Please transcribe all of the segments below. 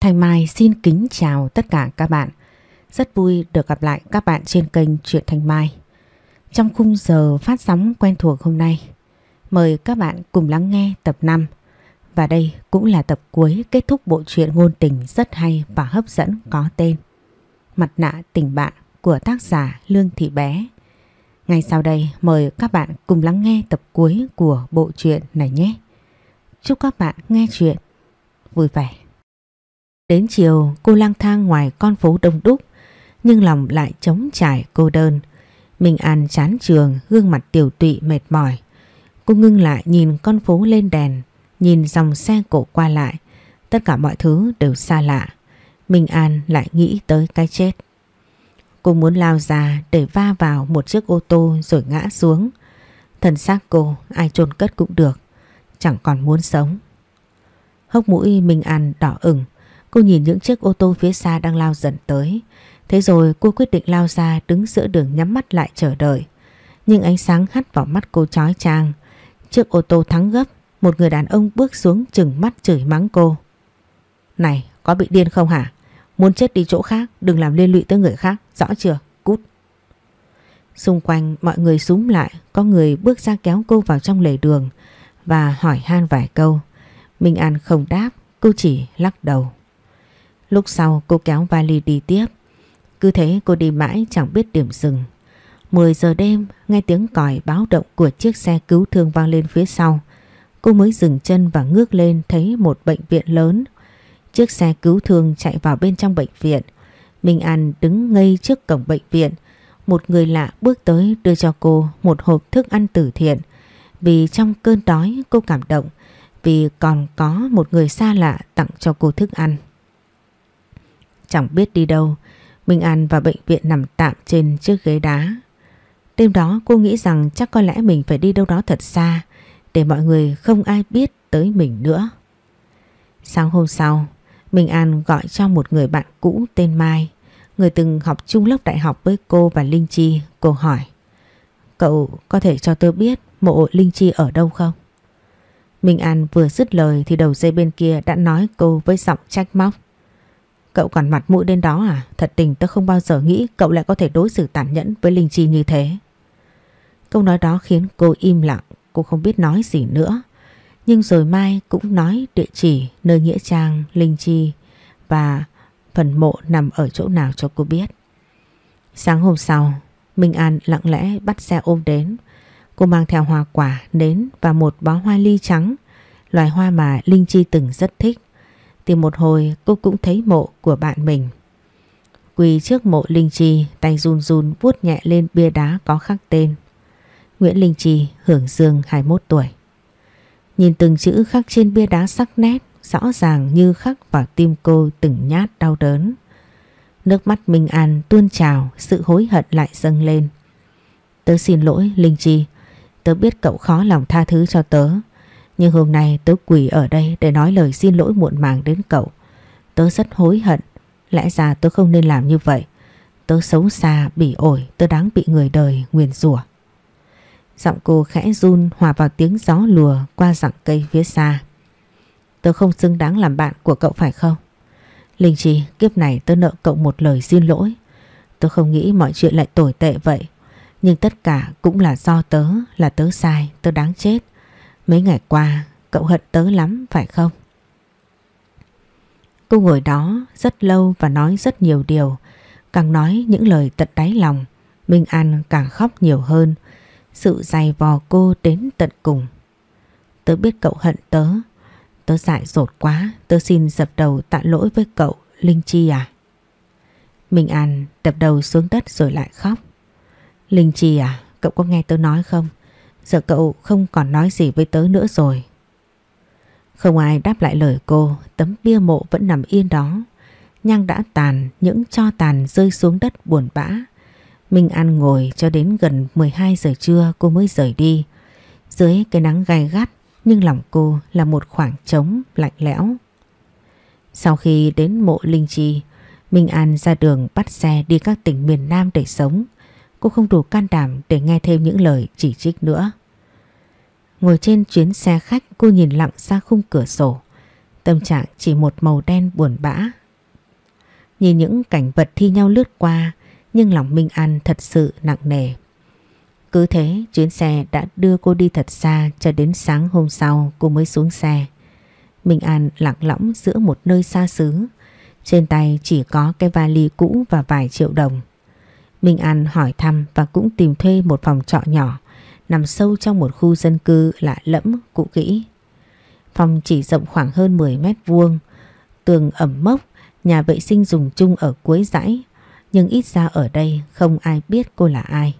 Thanh Mai xin kính chào tất cả các bạn. Rất vui được gặp lại các bạn trên kênh Truyện Thanh Mai. Trong khung giờ phát sóng quen thuộc hôm nay, mời các bạn cùng lắng nghe tập 5. Và đây cũng là tập cuối kết thúc bộ truyện ngôn tình rất hay và hấp dẫn có tên Mặt nạ tình bạn của tác giả Lương Thị Bé. Ngay sau đây mời các bạn cùng lắng nghe tập cuối của bộ truyện này nhé. Chúc các bạn nghe chuyện vui vẻ. Đến chiều cô lang thang ngoài con phố đông đúc nhưng lòng lại trống trải cô đơn. Mình An chán trường, gương mặt tiểu tụy mệt mỏi. Cô ngưng lại nhìn con phố lên đèn, nhìn dòng xe cổ qua lại. Tất cả mọi thứ đều xa lạ. Minh An lại nghĩ tới cái chết. Cô muốn lao ra để va vào một chiếc ô tô rồi ngã xuống. Thần xác cô ai chôn cất cũng được. Chẳng còn muốn sống. Hốc mũi Minh An đỏ ửng. Cô nhìn những chiếc ô tô phía xa đang lao dần tới. Thế rồi cô quyết định lao ra đứng giữa đường nhắm mắt lại chờ đợi. Nhưng ánh sáng hắt vào mắt cô chói chang. Chiếc ô tô thắng gấp, một người đàn ông bước xuống chừng mắt chửi mắng cô. Này, có bị điên không hả? Muốn chết đi chỗ khác, đừng làm liên lụy tới người khác, rõ chưa? Cút. Xung quanh mọi người súng lại, có người bước ra kéo cô vào trong lề đường và hỏi han vài câu. Minh An không đáp, cô chỉ lắc đầu. Lúc sau, cô kéo vali đi tiếp. Cứ thế cô đi mãi chẳng biết điểm dừng. 10 giờ đêm, nghe tiếng còi báo động của chiếc xe cứu thương vang lên phía sau. Cô mới dừng chân và ngước lên thấy một bệnh viện lớn. Chiếc xe cứu thương chạy vào bên trong bệnh viện. Minh An đứng ngay trước cổng bệnh viện. Một người lạ bước tới đưa cho cô một hộp thức ăn từ thiện. Vì trong cơn đói, cô cảm động. Vì còn có một người xa lạ tặng cho cô thức ăn. Chẳng biết đi đâu, Minh An và bệnh viện nằm tạm trên chiếc ghế đá. Đêm đó cô nghĩ rằng chắc có lẽ mình phải đi đâu đó thật xa để mọi người không ai biết tới mình nữa. Sáng hôm sau, Minh An gọi cho một người bạn cũ tên Mai, người từng học chung lớp đại học với cô và Linh Chi. Cô hỏi, cậu có thể cho tôi biết mộ Linh Chi ở đâu không? Minh An vừa dứt lời thì đầu dây bên kia đã nói cô với giọng trách móc. Cậu còn mặt mũi đến đó à? Thật tình tôi không bao giờ nghĩ cậu lại có thể đối xử tàn nhẫn với Linh Chi như thế. Câu nói đó khiến cô im lặng, cô không biết nói gì nữa. Nhưng rồi Mai cũng nói địa chỉ nơi Nghĩa Trang, Linh Chi và phần mộ nằm ở chỗ nào cho cô biết. Sáng hôm sau, Minh An lặng lẽ bắt xe ôm đến. Cô mang theo hoa quả, nến và một bó hoa ly trắng, loài hoa mà Linh Chi từng rất thích. Tìm một hồi cô cũng thấy mộ của bạn mình. Quỳ trước mộ Linh Chi, tay run run vuốt nhẹ lên bia đá có khắc tên. Nguyễn Linh Chi, hưởng dương 21 tuổi. Nhìn từng chữ khắc trên bia đá sắc nét, rõ ràng như khắc vào tim cô từng nhát đau đớn. Nước mắt Minh An tuôn trào, sự hối hận lại dâng lên. Tớ xin lỗi Linh Chi, tớ biết cậu khó lòng tha thứ cho tớ. Nhưng hôm nay tớ quỳ ở đây để nói lời xin lỗi muộn màng đến cậu. Tớ rất hối hận, lẽ ra tớ không nên làm như vậy. Tớ xấu xa, bỉ ổi, tớ đáng bị người đời nguyền rủa. Giọng cô khẽ run hòa vào tiếng gió lùa qua rặng cây phía xa. Tớ không xứng đáng làm bạn của cậu phải không? Linh Chi, kiếp này tớ nợ cậu một lời xin lỗi. Tớ không nghĩ mọi chuyện lại tồi tệ vậy. Nhưng tất cả cũng là do tớ, là tớ sai, tớ đáng chết. Mấy ngày qua cậu hận tớ lắm phải không? Cô ngồi đó rất lâu và nói rất nhiều điều. Càng nói những lời tận đáy lòng, Minh An càng khóc nhiều hơn. Sự dày vò cô đến tận cùng. Tớ biết cậu hận tớ. Tớ dại dột quá. Tớ xin dập đầu tạ lỗi với cậu, Linh Chi à? Minh An đập đầu xuống đất rồi lại khóc. Linh Chi à, cậu có nghe tớ nói không? Giờ cậu không còn nói gì với tớ nữa rồi. Không ai đáp lại lời cô, tấm bia mộ vẫn nằm yên đó. Nhang đã tàn, những cho tàn rơi xuống đất buồn bã. Minh An ngồi cho đến gần 12 giờ trưa cô mới rời đi. Dưới cái nắng gai gắt nhưng lòng cô là một khoảng trống lạnh lẽo. Sau khi đến mộ Linh Chi, Minh An ra đường bắt xe đi các tỉnh miền Nam để sống. Cô không đủ can đảm để nghe thêm những lời chỉ trích nữa. Ngồi trên chuyến xe khách, cô nhìn lặng ra khung cửa sổ. Tâm trạng chỉ một màu đen buồn bã. Nhìn những cảnh vật thi nhau lướt qua, nhưng lòng Minh An thật sự nặng nề. Cứ thế, chuyến xe đã đưa cô đi thật xa cho đến sáng hôm sau cô mới xuống xe. Minh An lặng lõng giữa một nơi xa xứ. Trên tay chỉ có cái vali cũ và vài triệu đồng. Minh An hỏi thăm và cũng tìm thuê một phòng trọ nhỏ nằm sâu trong một khu dân cư lạ lẫm cũ kỹ. Phòng chỉ rộng khoảng hơn 10 mét vuông, tường ẩm mốc, nhà vệ sinh dùng chung ở cuối dãy, nhưng ít ra ở đây không ai biết cô là ai.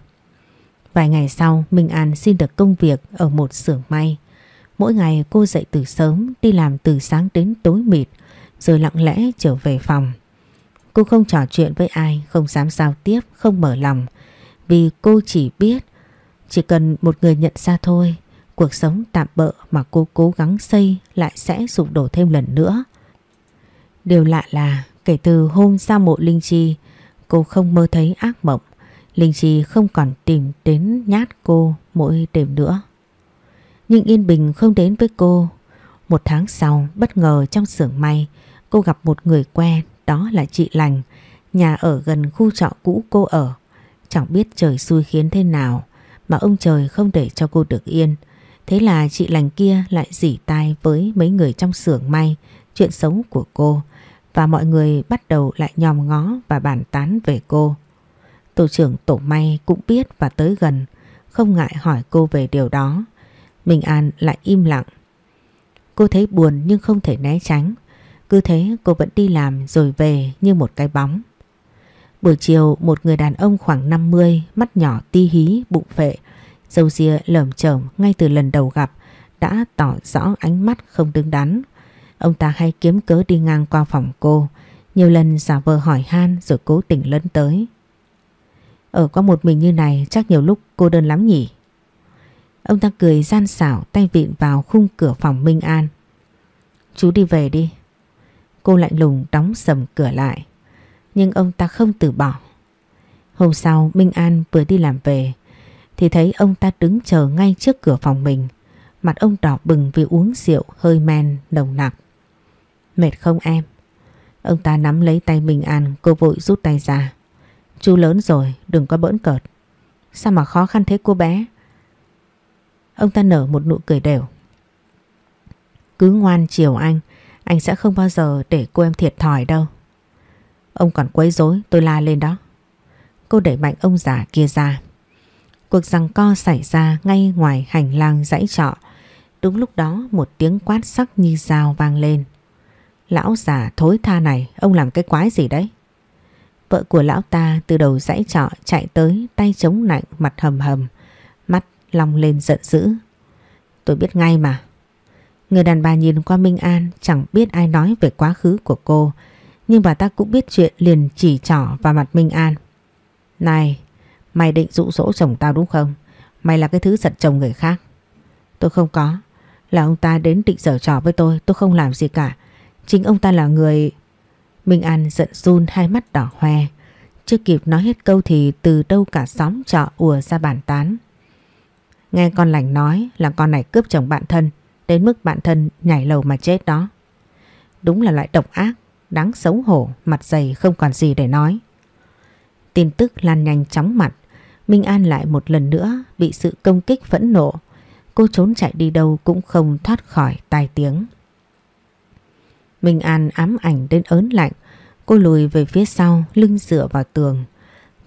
Vài ngày sau, Minh An xin được công việc ở một xưởng may. Mỗi ngày cô dậy từ sớm, đi làm từ sáng đến tối mịt, rồi lặng lẽ trở về phòng. Cô không trò chuyện với ai, không dám giao tiếp, không mở lòng, vì cô chỉ biết chỉ cần một người nhận ra thôi, cuộc sống tạm bỡ mà cô cố gắng xây lại sẽ sụp đổ thêm lần nữa. Điều lạ là kể từ hôm ra mộ Linh Chi, cô không mơ thấy ác mộng. Linh Chi không còn tìm đến nhát cô mỗi đêm nữa. Nhưng yên bình không đến với cô. Một tháng sau, bất ngờ trong xưởng may, cô gặp một người quen, đó là chị Lành, nhà ở gần khu trọ cũ cô ở. Chẳng biết trời xui khiến thế nào mà ông trời không để cho cô được yên. Thế là chị lành kia lại dỉ tai với mấy người trong xưởng may chuyện xấu của cô và mọi người bắt đầu lại nhòm ngó và bàn tán về cô. Tổ trưởng tổ may cũng biết và tới gần, không ngại hỏi cô về điều đó. Minh An lại im lặng. Cô thấy buồn nhưng không thể né tránh. Cứ thế cô vẫn đi làm rồi về như một cái bóng. Buổi chiều một người đàn ông khoảng 50, mắt nhỏ ti hí, bụng phệ, dâu ria lởm chởm ngay từ lần đầu gặp đã tỏ rõ ánh mắt không đứng đắn. Ông ta hay kiếm cớ đi ngang qua phòng cô, nhiều lần giả vờ hỏi han rồi cố tình lấn tới. Ở có một mình như này chắc nhiều lúc cô đơn lắm nhỉ? Ông ta cười gian xảo tay vịn vào khung cửa phòng Minh An. Chú đi về đi. Cô lạnh lùng đóng sầm cửa lại nhưng ông ta không từ bỏ. Hôm sau Minh An vừa đi làm về thì thấy ông ta đứng chờ ngay trước cửa phòng mình. Mặt ông đỏ bừng vì uống rượu hơi men nồng nặc. Mệt không em? Ông ta nắm lấy tay Minh An cô vội rút tay ra. Chú lớn rồi đừng có bỡn cợt. Sao mà khó khăn thế cô bé? Ông ta nở một nụ cười đều. Cứ ngoan chiều anh, anh sẽ không bao giờ để cô em thiệt thòi đâu. Ông còn quấy rối tôi la lên đó. Cô đẩy mạnh ông già kia ra. Cuộc rằng co xảy ra ngay ngoài hành lang dãy trọ. Đúng lúc đó một tiếng quát sắc như dao vang lên. Lão già thối tha này, ông làm cái quái gì đấy? Vợ của lão ta từ đầu dãy trọ chạy tới tay chống nạnh mặt hầm hầm, mắt long lên giận dữ. Tôi biết ngay mà. Người đàn bà nhìn qua Minh An chẳng biết ai nói về quá khứ của cô nhưng bà ta cũng biết chuyện liền chỉ trỏ vào mặt Minh An. Này, mày định dụ dỗ chồng tao đúng không? Mày là cái thứ giật chồng người khác. Tôi không có. Là ông ta đến định giở trò với tôi, tôi không làm gì cả. Chính ông ta là người... Minh An giận run hai mắt đỏ hoe. Chưa kịp nói hết câu thì từ đâu cả xóm trọ ùa ra bàn tán. Nghe con lành nói là con này cướp chồng bạn thân, đến mức bạn thân nhảy lầu mà chết đó. Đúng là loại độc ác, đáng xấu hổ, mặt dày không còn gì để nói. Tin tức lan nhanh chóng mặt, Minh An lại một lần nữa bị sự công kích phẫn nộ. Cô trốn chạy đi đâu cũng không thoát khỏi tai tiếng. Minh An ám ảnh đến ớn lạnh, cô lùi về phía sau, lưng dựa vào tường.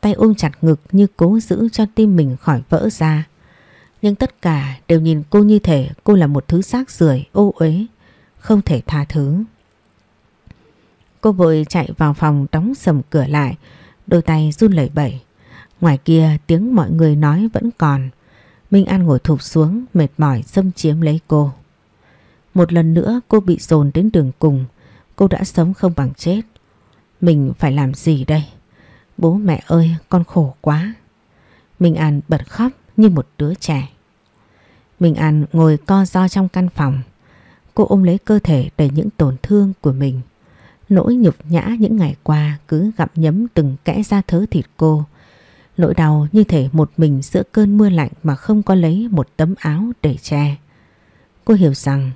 Tay ôm chặt ngực như cố giữ cho tim mình khỏi vỡ ra. Nhưng tất cả đều nhìn cô như thể cô là một thứ xác rưởi ô uế, không thể tha thứ. Cô vội chạy vào phòng đóng sầm cửa lại, đôi tay run lẩy bẩy. Ngoài kia tiếng mọi người nói vẫn còn. Minh An ngồi thụp xuống mệt mỏi xâm chiếm lấy cô. Một lần nữa cô bị dồn đến đường cùng. Cô đã sống không bằng chết. Mình phải làm gì đây? Bố mẹ ơi con khổ quá. Minh An bật khóc như một đứa trẻ. Minh An ngồi co do trong căn phòng. Cô ôm lấy cơ thể đầy những tổn thương của mình. Nỗi nhục nhã những ngày qua cứ gặm nhấm từng kẽ da thớ thịt cô. Nỗi đau như thể một mình giữa cơn mưa lạnh mà không có lấy một tấm áo để che. Cô hiểu rằng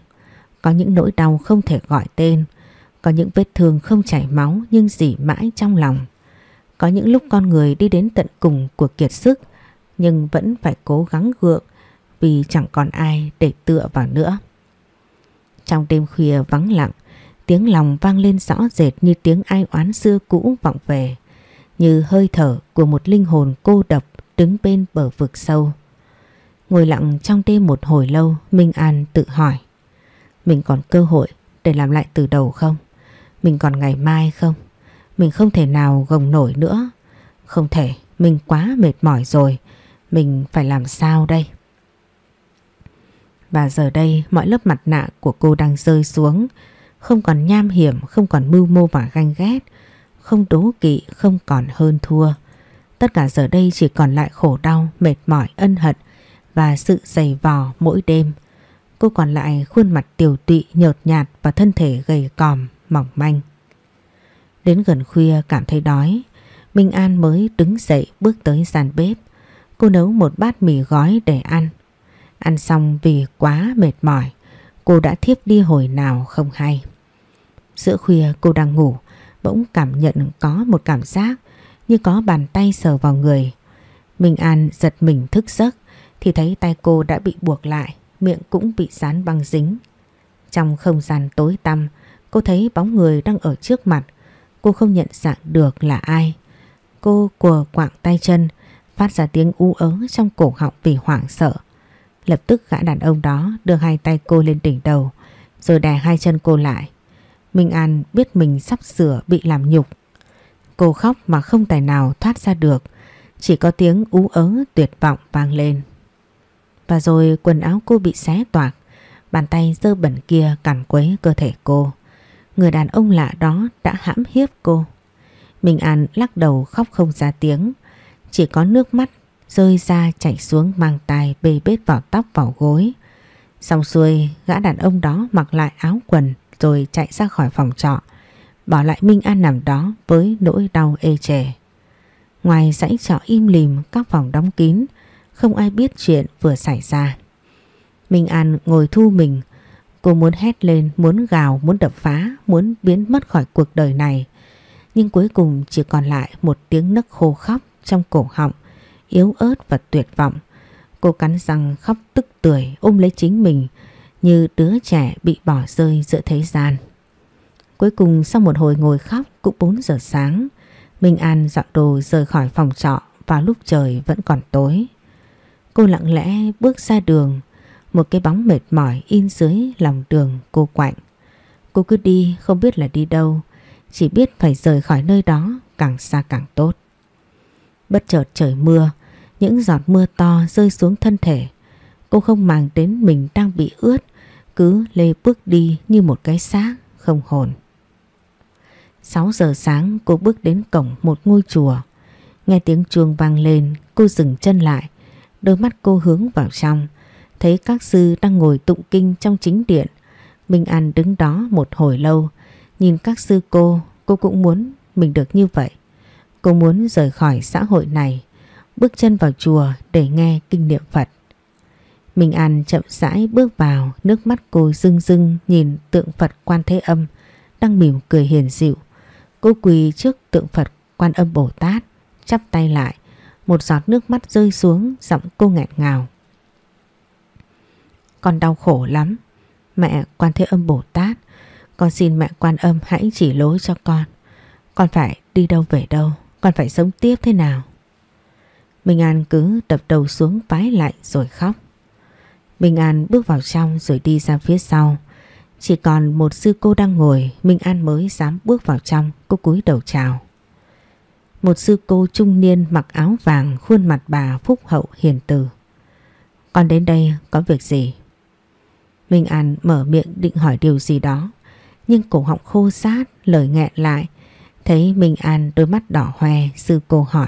Có những nỗi đau không thể gọi tên, có những vết thương không chảy máu nhưng dỉ mãi trong lòng. Có những lúc con người đi đến tận cùng của kiệt sức nhưng vẫn phải cố gắng gượng vì chẳng còn ai để tựa vào nữa. Trong đêm khuya vắng lặng, tiếng lòng vang lên rõ rệt như tiếng ai oán xưa cũ vọng về, như hơi thở của một linh hồn cô độc đứng bên bờ vực sâu. Ngồi lặng trong đêm một hồi lâu, Minh An tự hỏi, mình còn cơ hội để làm lại từ đầu không? Mình còn ngày mai không? Mình không thể nào gồng nổi nữa. Không thể, mình quá mệt mỏi rồi. Mình phải làm sao đây? Và giờ đây mọi lớp mặt nạ của cô đang rơi xuống. Không còn nham hiểm, không còn mưu mô và ganh ghét. Không đố kỵ, không còn hơn thua. Tất cả giờ đây chỉ còn lại khổ đau, mệt mỏi, ân hận và sự dày vò mỗi đêm. Cô còn lại khuôn mặt tiểu tụy, nhợt nhạt và thân thể gầy còm, mỏng manh. Đến gần khuya cảm thấy đói, Minh An mới đứng dậy bước tới sàn bếp. Cô nấu một bát mì gói để ăn. Ăn xong vì quá mệt mỏi, cô đã thiếp đi hồi nào không hay. Giữa khuya cô đang ngủ, bỗng cảm nhận có một cảm giác như có bàn tay sờ vào người. Minh An giật mình thức giấc thì thấy tay cô đã bị buộc lại, miệng cũng bị dán băng dính. Trong không gian tối tăm, cô thấy bóng người đang ở trước mặt. Cô không nhận dạng được là ai. Cô cùa quạng tay chân, phát ra tiếng u ớ trong cổ họng vì hoảng sợ. Lập tức gã đàn ông đó đưa hai tay cô lên đỉnh đầu, rồi đè hai chân cô lại. Minh An biết mình sắp sửa bị làm nhục. Cô khóc mà không tài nào thoát ra được, chỉ có tiếng ú ớ tuyệt vọng vang lên. Và rồi quần áo cô bị xé toạc, bàn tay dơ bẩn kia cằn quấy cơ thể cô. Người đàn ông lạ đó đã hãm hiếp cô. Minh An lắc đầu khóc không ra tiếng, chỉ có nước mắt rơi ra chảy xuống mang tay bê bết vào tóc vào gối. Xong xuôi gã đàn ông đó mặc lại áo quần rồi chạy ra khỏi phòng trọ, bỏ lại Minh An nằm đó với nỗi đau ê chề. Ngoài dãy trọ im lìm các phòng đóng kín, không ai biết chuyện vừa xảy ra. Minh An ngồi thu mình, cô muốn hét lên, muốn gào, muốn đập phá, muốn biến mất khỏi cuộc đời này. Nhưng cuối cùng chỉ còn lại một tiếng nấc khô khóc trong cổ họng, yếu ớt và tuyệt vọng. Cô cắn răng khóc tức tưởi ôm lấy chính mình như đứa trẻ bị bỏ rơi giữa thế gian. Cuối cùng sau một hồi ngồi khóc cũng 4 giờ sáng, Minh An dọn đồ rời khỏi phòng trọ vào lúc trời vẫn còn tối. Cô lặng lẽ bước ra đường, một cái bóng mệt mỏi in dưới lòng đường cô quạnh. Cô cứ đi không biết là đi đâu, chỉ biết phải rời khỏi nơi đó càng xa càng tốt. Bất chợt trời mưa, những giọt mưa to rơi xuống thân thể. Cô không màng đến mình đang bị ướt, cứ lê bước đi như một cái xác không hồn. 6 giờ sáng cô bước đến cổng một ngôi chùa. Nghe tiếng chuông vang lên, cô dừng chân lại. Đôi mắt cô hướng vào trong, thấy các sư đang ngồi tụng kinh trong chính điện. Minh An đứng đó một hồi lâu, nhìn các sư cô, cô cũng muốn mình được như vậy. Cô muốn rời khỏi xã hội này, bước chân vào chùa để nghe kinh niệm Phật. Minh An chậm rãi bước vào, nước mắt cô rưng rưng nhìn tượng Phật quan thế âm, đang mỉm cười hiền dịu. Cô quỳ trước tượng Phật quan âm Bồ Tát, chắp tay lại, một giọt nước mắt rơi xuống giọng cô nghẹn ngào. Con đau khổ lắm, mẹ quan thế âm Bồ Tát, con xin mẹ quan âm hãy chỉ lối cho con. Con phải đi đâu về đâu, con phải sống tiếp thế nào. Minh An cứ đập đầu xuống vái lại rồi khóc. Minh An bước vào trong rồi đi ra phía sau. Chỉ còn một sư cô đang ngồi, Minh An mới dám bước vào trong, cô cúi đầu chào. Một sư cô trung niên mặc áo vàng, khuôn mặt bà phúc hậu hiền từ. Con đến đây có việc gì? Minh An mở miệng định hỏi điều gì đó, nhưng cổ họng khô sát, lời nghẹn lại. Thấy Minh An đôi mắt đỏ hoe, sư cô hỏi.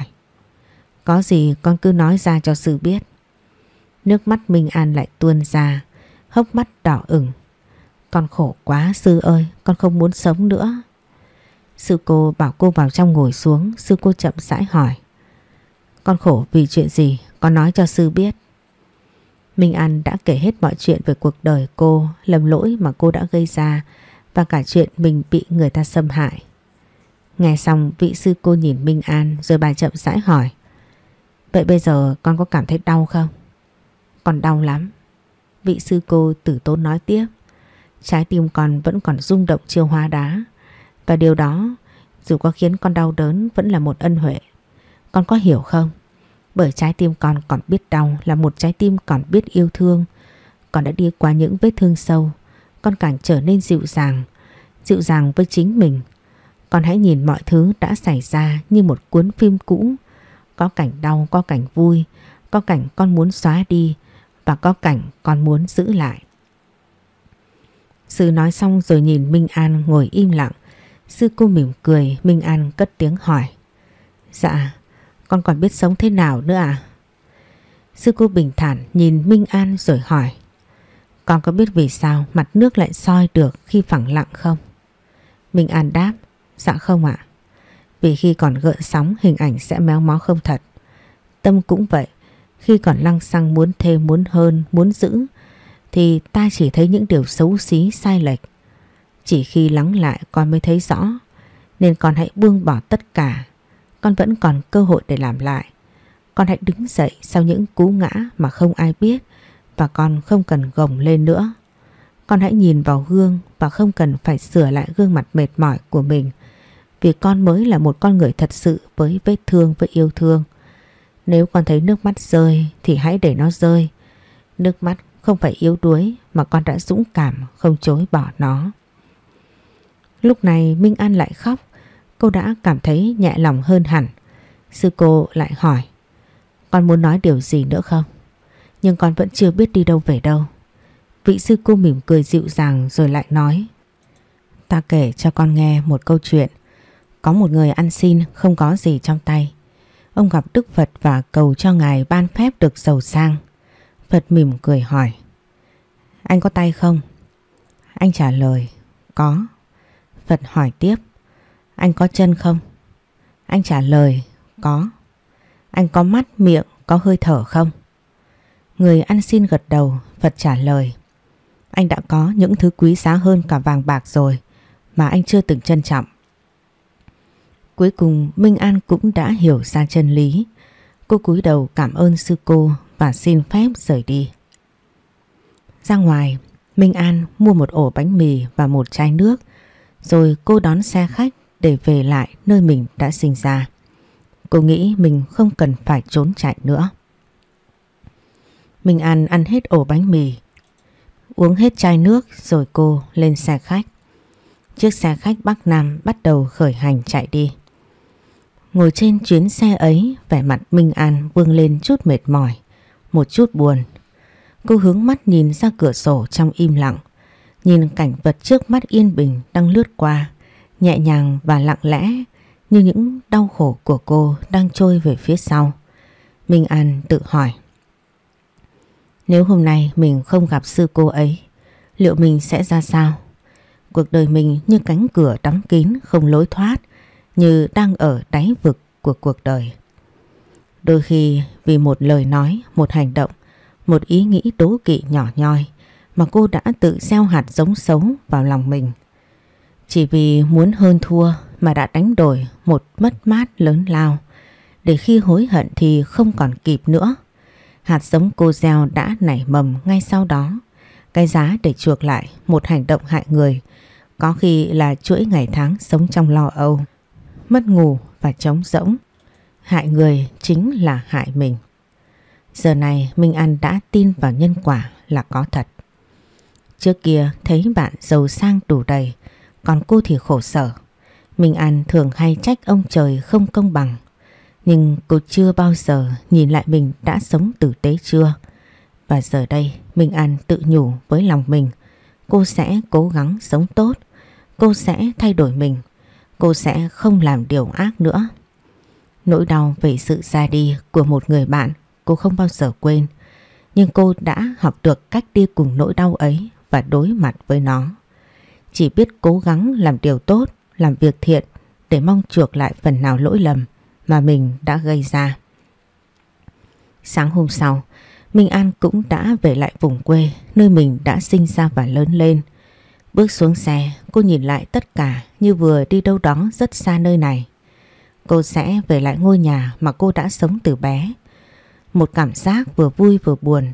Có gì con cứ nói ra cho sư biết. Nước mắt Minh An lại tuôn ra, hốc mắt đỏ ửng. Con khổ quá sư ơi, con không muốn sống nữa. Sư cô bảo cô vào trong ngồi xuống, sư cô chậm rãi hỏi. Con khổ vì chuyện gì, con nói cho sư biết. Minh An đã kể hết mọi chuyện về cuộc đời cô, lầm lỗi mà cô đã gây ra và cả chuyện mình bị người ta xâm hại. Nghe xong vị sư cô nhìn Minh An rồi bà chậm rãi hỏi. Vậy bây giờ con có cảm thấy đau không? còn đau lắm. Vị sư cô tử tốn nói tiếp. Trái tim con vẫn còn rung động chiêu hóa đá. Và điều đó, dù có khiến con đau đớn, vẫn là một ân huệ. Con có hiểu không? Bởi trái tim con còn biết đau là một trái tim còn biết yêu thương. Con đã đi qua những vết thương sâu. Con càng trở nên dịu dàng. Dịu dàng với chính mình. Con hãy nhìn mọi thứ đã xảy ra như một cuốn phim cũ. Có cảnh đau, có cảnh vui, có cảnh con muốn xóa đi và có cảnh con muốn giữ lại. Sư nói xong rồi nhìn Minh An ngồi im lặng. Sư cô mỉm cười, Minh An cất tiếng hỏi. Dạ, con còn biết sống thế nào nữa à? Sư cô bình thản nhìn Minh An rồi hỏi. Con có biết vì sao mặt nước lại soi được khi phẳng lặng không? Minh An đáp. Dạ không ạ. Vì khi còn gợn sóng, hình ảnh sẽ méo mó không thật. Tâm cũng vậy. Khi còn lăng xăng muốn thêm muốn hơn, muốn giữ, thì ta chỉ thấy những điều xấu xí, sai lệch. Chỉ khi lắng lại, con mới thấy rõ, nên con hãy buông bỏ tất cả. Con vẫn còn cơ hội để làm lại. Con hãy đứng dậy sau những cú ngã mà không ai biết và con không cần gồng lên nữa. Con hãy nhìn vào gương và không cần phải sửa lại gương mặt mệt mỏi của mình vì con mới là một con người thật sự với vết thương với yêu thương. Nếu con thấy nước mắt rơi thì hãy để nó rơi. Nước mắt không phải yếu đuối mà con đã dũng cảm không chối bỏ nó. Lúc này Minh An lại khóc, cô đã cảm thấy nhẹ lòng hơn hẳn. Sư cô lại hỏi, con muốn nói điều gì nữa không? Nhưng con vẫn chưa biết đi đâu về đâu. Vị sư cô mỉm cười dịu dàng rồi lại nói, ta kể cho con nghe một câu chuyện có một người ăn xin không có gì trong tay. Ông gặp Đức Phật và cầu cho Ngài ban phép được giàu sang. Phật mỉm cười hỏi. Anh có tay không? Anh trả lời. Có. Phật hỏi tiếp. Anh có chân không? Anh trả lời. Có. Anh có mắt, miệng, có hơi thở không? Người ăn xin gật đầu, Phật trả lời. Anh đã có những thứ quý giá hơn cả vàng bạc rồi mà anh chưa từng trân trọng. Cuối cùng Minh An cũng đã hiểu ra chân lý. Cô cúi đầu cảm ơn sư cô và xin phép rời đi. Ra ngoài, Minh An mua một ổ bánh mì và một chai nước, rồi cô đón xe khách để về lại nơi mình đã sinh ra. Cô nghĩ mình không cần phải trốn chạy nữa. Minh An ăn hết ổ bánh mì, uống hết chai nước rồi cô lên xe khách. Chiếc xe khách Bắc Nam bắt đầu khởi hành chạy đi. Ngồi trên chuyến xe ấy, vẻ mặt Minh An vương lên chút mệt mỏi, một chút buồn. Cô hướng mắt nhìn ra cửa sổ trong im lặng, nhìn cảnh vật trước mắt yên bình đang lướt qua, nhẹ nhàng và lặng lẽ như những đau khổ của cô đang trôi về phía sau. Minh An tự hỏi. Nếu hôm nay mình không gặp sư cô ấy, liệu mình sẽ ra sao? Cuộc đời mình như cánh cửa đóng kín không lối thoát, như đang ở đáy vực của cuộc đời. Đôi khi vì một lời nói, một hành động, một ý nghĩ đố kỵ nhỏ nhoi mà cô đã tự gieo hạt giống xấu vào lòng mình. Chỉ vì muốn hơn thua mà đã đánh đổi một mất mát lớn lao để khi hối hận thì không còn kịp nữa. Hạt giống cô gieo đã nảy mầm ngay sau đó. Cái giá để chuộc lại một hành động hại người có khi là chuỗi ngày tháng sống trong lo âu mất ngủ và trống rỗng. Hại người chính là hại mình. Giờ này Minh An đã tin vào nhân quả là có thật. Trước kia thấy bạn giàu sang đủ đầy, còn cô thì khổ sở. Minh An thường hay trách ông trời không công bằng. Nhưng cô chưa bao giờ nhìn lại mình đã sống tử tế chưa. Và giờ đây Minh An tự nhủ với lòng mình. Cô sẽ cố gắng sống tốt. Cô sẽ thay đổi mình cô sẽ không làm điều ác nữa. Nỗi đau về sự ra đi của một người bạn cô không bao giờ quên. Nhưng cô đã học được cách đi cùng nỗi đau ấy và đối mặt với nó. Chỉ biết cố gắng làm điều tốt, làm việc thiện để mong chuộc lại phần nào lỗi lầm mà mình đã gây ra. Sáng hôm sau, Minh An cũng đã về lại vùng quê nơi mình đã sinh ra và lớn lên. Bước xuống xe, cô nhìn lại tất cả như vừa đi đâu đó rất xa nơi này. Cô sẽ về lại ngôi nhà mà cô đã sống từ bé. Một cảm giác vừa vui vừa buồn.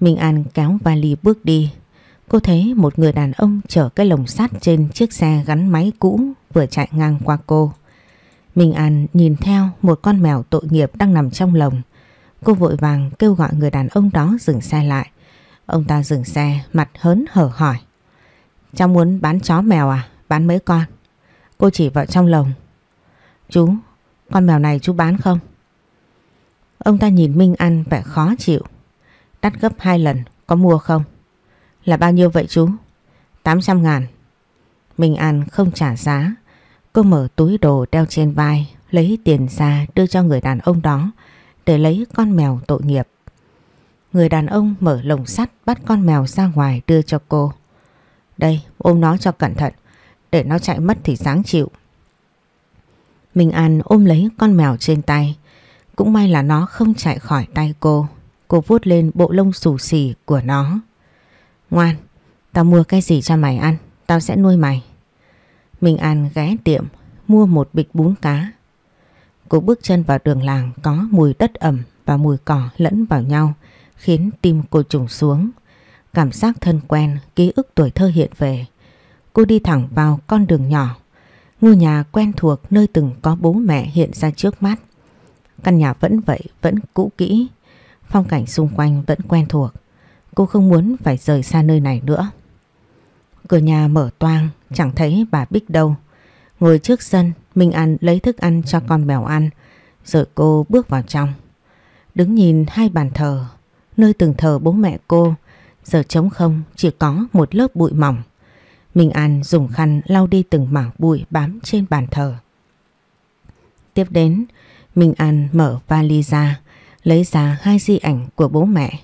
Minh An kéo vali bước đi. Cô thấy một người đàn ông chở cái lồng sắt trên chiếc xe gắn máy cũ vừa chạy ngang qua cô. Minh An nhìn theo một con mèo tội nghiệp đang nằm trong lồng. Cô vội vàng kêu gọi người đàn ông đó dừng xe lại. Ông ta dừng xe mặt hớn hở hỏi. Cháu muốn bán chó mèo à? Bán mấy con? Cô chỉ vào trong lồng. Chú, con mèo này chú bán không? Ông ta nhìn Minh An vẻ khó chịu. Đắt gấp hai lần, có mua không? Là bao nhiêu vậy chú? 800 ngàn. Minh An không trả giá. Cô mở túi đồ đeo trên vai, lấy tiền ra đưa cho người đàn ông đó để lấy con mèo tội nghiệp. Người đàn ông mở lồng sắt bắt con mèo ra ngoài đưa cho cô. Đây, ôm nó cho cẩn thận, để nó chạy mất thì sáng chịu. Minh An ôm lấy con mèo trên tay. Cũng may là nó không chạy khỏi tay cô. Cô vuốt lên bộ lông xù xì của nó. Ngoan, tao mua cái gì cho mày ăn, tao sẽ nuôi mày. Minh An ghé tiệm, mua một bịch bún cá. Cô bước chân vào đường làng có mùi đất ẩm và mùi cỏ lẫn vào nhau, khiến tim cô trùng xuống. Cảm giác thân quen, ký ức tuổi thơ hiện về. Cô đi thẳng vào con đường nhỏ. Ngôi nhà quen thuộc nơi từng có bố mẹ hiện ra trước mắt. Căn nhà vẫn vậy, vẫn cũ kỹ. Phong cảnh xung quanh vẫn quen thuộc. Cô không muốn phải rời xa nơi này nữa. Cửa nhà mở toang, chẳng thấy bà Bích đâu. Ngồi trước sân, Minh An lấy thức ăn cho con mèo ăn, rồi cô bước vào trong. Đứng nhìn hai bàn thờ, nơi từng thờ bố mẹ cô, giờ trống không chỉ có một lớp bụi mỏng. Minh An dùng khăn lau đi từng mảng bụi bám trên bàn thờ. Tiếp đến, Minh An mở vali ra, lấy ra hai di ảnh của bố mẹ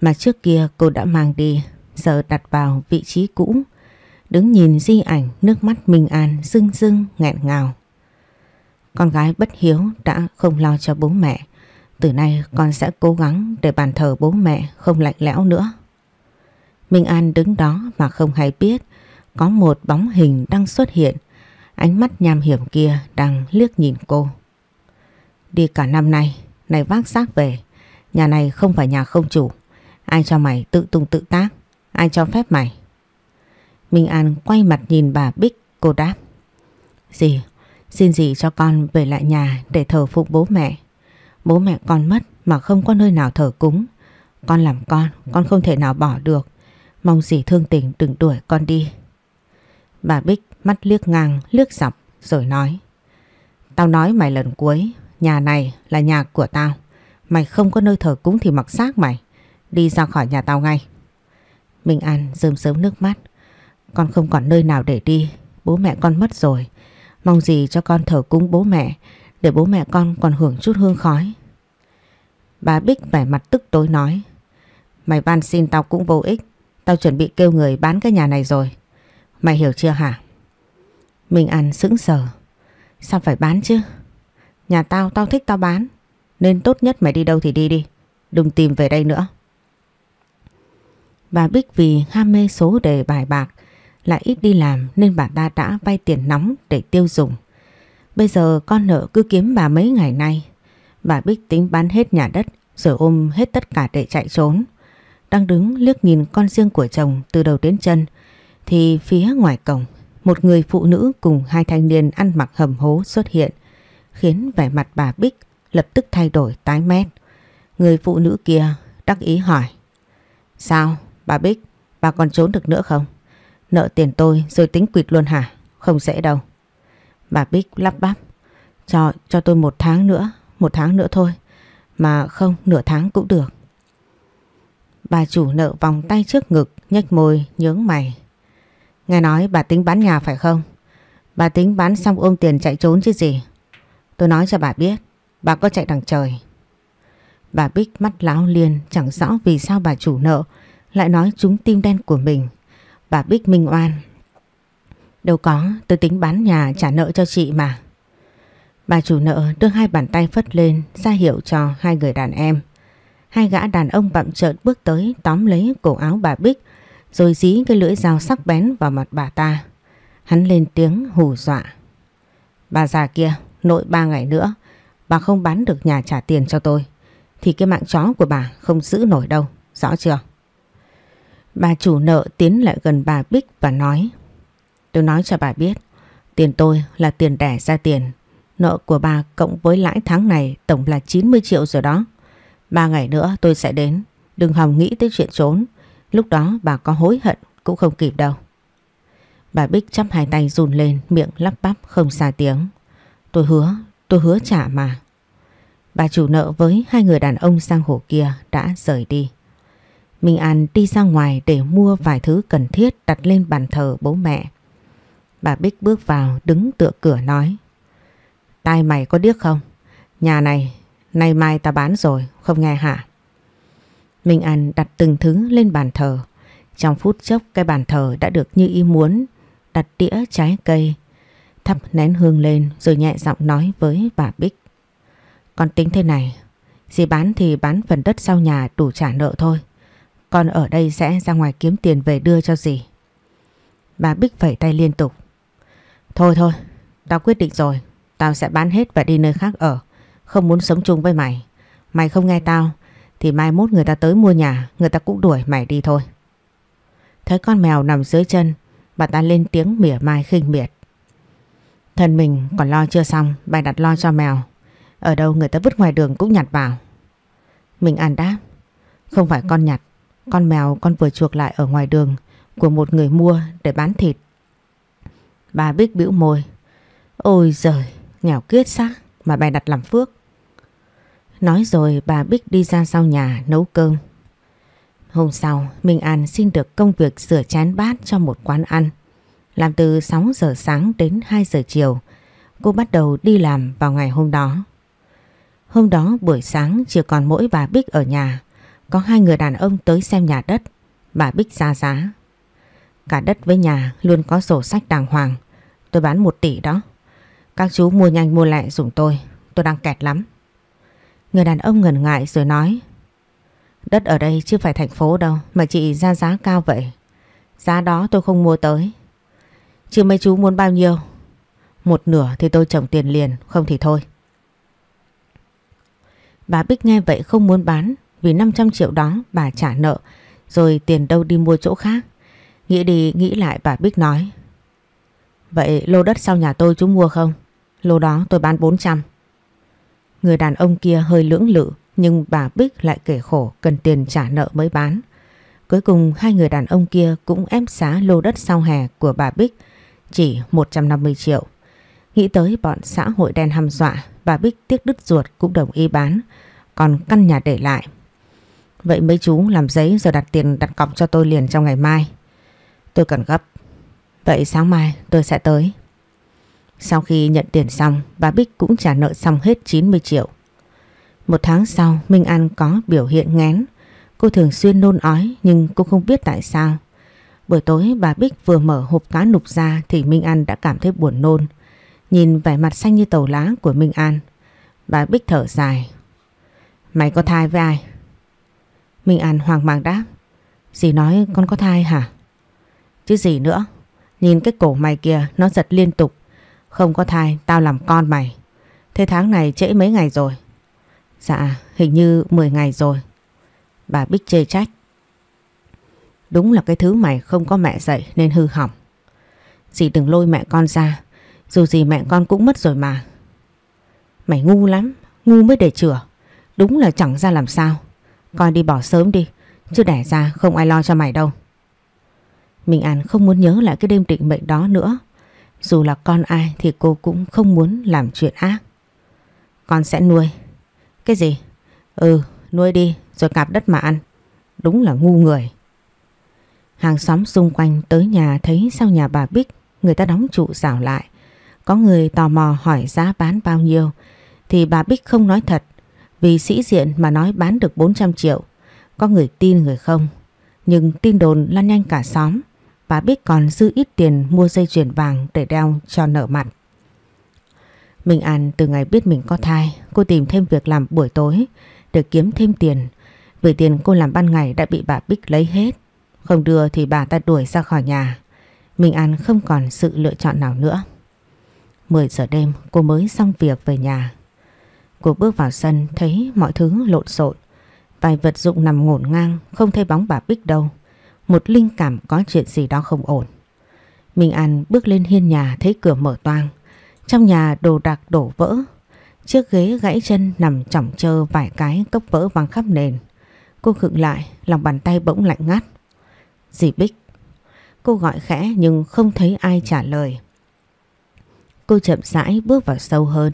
mà trước kia cô đã mang đi, giờ đặt vào vị trí cũ. Đứng nhìn di ảnh nước mắt Minh An rưng rưng nghẹn ngào. Con gái bất hiếu đã không lo cho bố mẹ. Từ nay con sẽ cố gắng để bàn thờ bố mẹ không lạnh lẽo nữa. Minh An đứng đó mà không hay biết có một bóng hình đang xuất hiện. Ánh mắt nham hiểm kia đang liếc nhìn cô. Đi cả năm nay, này vác xác về. Nhà này không phải nhà không chủ. Ai cho mày tự tung tự tác? Ai cho phép mày? Minh An quay mặt nhìn bà Bích, cô đáp. Dì, xin dì cho con về lại nhà để thờ phụng bố mẹ. Bố mẹ con mất mà không có nơi nào thờ cúng. Con làm con, con không thể nào bỏ được. Mong dì thương tình đừng đuổi con đi. Bà Bích mắt liếc ngang, liếc dọc rồi nói. Tao nói mày lần cuối, nhà này là nhà của tao. Mày không có nơi thờ cúng thì mặc xác mày. Đi ra khỏi nhà tao ngay. Minh An rơm rớm nước mắt. Con không còn nơi nào để đi. Bố mẹ con mất rồi. Mong gì cho con thờ cúng bố mẹ để bố mẹ con còn hưởng chút hương khói. Bà Bích vẻ mặt tức tối nói. Mày van xin tao cũng vô ích. Tao chuẩn bị kêu người bán cái nhà này rồi. Mày hiểu chưa hả? Minh An sững sờ. Sao phải bán chứ? Nhà tao, tao thích tao bán. Nên tốt nhất mày đi đâu thì đi đi. Đừng tìm về đây nữa. Bà Bích vì ham mê số đề bài bạc lại ít đi làm nên bà ta đã vay tiền nóng để tiêu dùng. Bây giờ con nợ cứ kiếm bà mấy ngày nay. Bà Bích tính bán hết nhà đất rồi ôm hết tất cả để chạy trốn. Đang đứng liếc nhìn con riêng của chồng từ đầu đến chân thì phía ngoài cổng một người phụ nữ cùng hai thanh niên ăn mặc hầm hố xuất hiện khiến vẻ mặt bà Bích lập tức thay đổi tái mét. Người phụ nữ kia đắc ý hỏi Sao bà Bích bà còn trốn được nữa không? Nợ tiền tôi rồi tính quỵt luôn hả? Không dễ đâu. Bà Bích lắp bắp Cho, cho tôi một tháng nữa, một tháng nữa thôi. Mà không, nửa tháng cũng được. Bà chủ nợ vòng tay trước ngực, nhếch môi, nhướng mày. Nghe nói bà tính bán nhà phải không? Bà tính bán xong ôm tiền chạy trốn chứ gì? Tôi nói cho bà biết, bà có chạy đằng trời. Bà Bích mắt láo liền chẳng rõ vì sao bà chủ nợ lại nói trúng tim đen của mình. Bà Bích minh oan. Đâu có, tôi tính bán nhà trả nợ cho chị mà. Bà chủ nợ đưa hai bàn tay phất lên ra hiệu cho hai người đàn em. Hai gã đàn ông bậm trợn bước tới tóm lấy cổ áo bà Bích rồi dí cái lưỡi dao sắc bén vào mặt bà ta. Hắn lên tiếng hù dọa. Bà già kia, nội ba ngày nữa, bà không bán được nhà trả tiền cho tôi, thì cái mạng chó của bà không giữ nổi đâu, rõ chưa? Bà chủ nợ tiến lại gần bà Bích và nói Tôi nói cho bà biết, tiền tôi là tiền đẻ ra tiền. Nợ của bà cộng với lãi tháng này tổng là 90 triệu rồi đó. Ba ngày nữa tôi sẽ đến, đừng hòng nghĩ tới chuyện trốn. Lúc đó bà có hối hận cũng không kịp đâu. Bà Bích chắp hai tay run lên miệng lắp bắp không xa tiếng. Tôi hứa, tôi hứa trả mà. Bà chủ nợ với hai người đàn ông sang hồ kia đã rời đi. Minh An đi ra ngoài để mua vài thứ cần thiết đặt lên bàn thờ bố mẹ. Bà Bích bước vào đứng tựa cửa nói. Tai mày có điếc không? Nhà này, nay mai ta bán rồi, không nghe hả? Minh An đặt từng thứ lên bàn thờ. Trong phút chốc cái bàn thờ đã được như ý muốn, đặt đĩa trái cây, thắp nén hương lên rồi nhẹ giọng nói với bà Bích. Con tính thế này, gì bán thì bán phần đất sau nhà đủ trả nợ thôi. Con ở đây sẽ ra ngoài kiếm tiền về đưa cho gì. Bà Bích vẩy tay liên tục. Thôi thôi, tao quyết định rồi. Tao sẽ bán hết và đi nơi khác ở. Không muốn sống chung với mày. Mày không nghe tao thì mai mốt người ta tới mua nhà người ta cũng đuổi mày đi thôi. Thấy con mèo nằm dưới chân bà ta lên tiếng mỉa mai khinh miệt. Thân mình còn lo chưa xong bà đặt lo cho mèo. Ở đâu người ta vứt ngoài đường cũng nhặt vào. Mình ăn đáp. Không phải con nhặt con mèo con vừa chuộc lại ở ngoài đường của một người mua để bán thịt. Bà Bích bĩu môi. Ôi giời, nghèo kiết xác mà bày đặt làm phước. Nói rồi bà Bích đi ra sau nhà nấu cơm. Hôm sau, Minh An xin được công việc rửa chén bát cho một quán ăn. Làm từ 6 giờ sáng đến 2 giờ chiều, cô bắt đầu đi làm vào ngày hôm đó. Hôm đó buổi sáng chỉ còn mỗi bà Bích ở nhà. Có hai người đàn ông tới xem nhà đất, bà Bích ra giá. Cả đất với nhà luôn có sổ sách đàng hoàng, tôi bán 1 tỷ đó. Các chú mua nhanh mua lẹ dùng tôi, tôi đang kẹt lắm. Người đàn ông ngần ngại rồi nói Đất ở đây chứ phải thành phố đâu mà chị ra giá cao vậy. Giá đó tôi không mua tới. Chứ mấy chú muốn bao nhiêu? Một nửa thì tôi trồng tiền liền, không thì thôi. Bà Bích nghe vậy không muốn bán vì 500 triệu đó bà trả nợ rồi tiền đâu đi mua chỗ khác. Nghĩ đi nghĩ lại bà Bích nói Vậy lô đất sau nhà tôi chú mua không? Lô đó tôi bán 400 Người đàn ông kia hơi lưỡng lự nhưng bà Bích lại kể khổ cần tiền trả nợ mới bán. Cuối cùng hai người đàn ông kia cũng ép giá lô đất sau hè của bà Bích chỉ 150 triệu. Nghĩ tới bọn xã hội đen hăm dọa, bà Bích tiếc đứt ruột cũng đồng ý bán, còn căn nhà để lại. Vậy mấy chú làm giấy rồi đặt tiền đặt cọc cho tôi liền trong ngày mai. Tôi cần gấp. Vậy sáng mai tôi sẽ tới. Sau khi nhận tiền xong, bà Bích cũng trả nợ xong hết 90 triệu. Một tháng sau, Minh An có biểu hiện ngén. Cô thường xuyên nôn ói nhưng cô không biết tại sao. Buổi tối bà Bích vừa mở hộp cá nục ra thì Minh An đã cảm thấy buồn nôn. Nhìn vẻ mặt xanh như tàu lá của Minh An. Bà Bích thở dài. Mày có thai với ai? Minh An hoang mang đáp. Dì nói con có thai hả? Chứ gì nữa. Nhìn cái cổ mày kia nó giật liên tục. Không có thai, tao làm con mày. Thế tháng này trễ mấy ngày rồi? Dạ hình như 10 ngày rồi. Bà Bích chê trách. Đúng là cái thứ mày không có mẹ dạy nên hư hỏng. Dì đừng lôi mẹ con ra. Dù gì mẹ con cũng mất rồi mà. Mày ngu lắm. Ngu mới để chữa. Đúng là chẳng ra làm sao. Con đi bỏ sớm đi. Chứ đẻ ra không ai lo cho mày đâu. Minh An không muốn nhớ lại cái đêm định mệnh đó nữa. Dù là con ai thì cô cũng không muốn làm chuyện ác. Con sẽ nuôi. Cái gì? Ừ, nuôi đi rồi cạp đất mà ăn. Đúng là ngu người. Hàng xóm xung quanh tới nhà thấy sau nhà bà Bích người ta đóng trụ rào lại. Có người tò mò hỏi giá bán bao nhiêu thì bà Bích không nói thật vì sĩ diện mà nói bán được 400 triệu. Có người tin người không. Nhưng tin đồn lan nhanh cả xóm. Bà Bích còn dư ít tiền mua dây chuyền vàng để đeo cho nợ mặt. Minh An từ ngày biết mình có thai, cô tìm thêm việc làm buổi tối để kiếm thêm tiền. Vì tiền cô làm ban ngày đã bị bà Bích lấy hết. Không đưa thì bà ta đuổi ra khỏi nhà. Minh An không còn sự lựa chọn nào nữa. 10 giờ đêm cô mới xong việc về nhà. Cô bước vào sân thấy mọi thứ lộn xộn. Vài vật dụng nằm ngổn ngang không thấy bóng bà Bích đâu. Một linh cảm có chuyện gì đó không ổn. Minh An bước lên hiên nhà thấy cửa mở toang. Trong nhà đồ đạc đổ vỡ. Chiếc ghế gãy chân nằm chỏng chơ vài cái cốc vỡ văng khắp nền. Cô khựng lại, lòng bàn tay bỗng lạnh ngắt. Dì Bích. Cô gọi khẽ nhưng không thấy ai trả lời. Cô chậm rãi bước vào sâu hơn.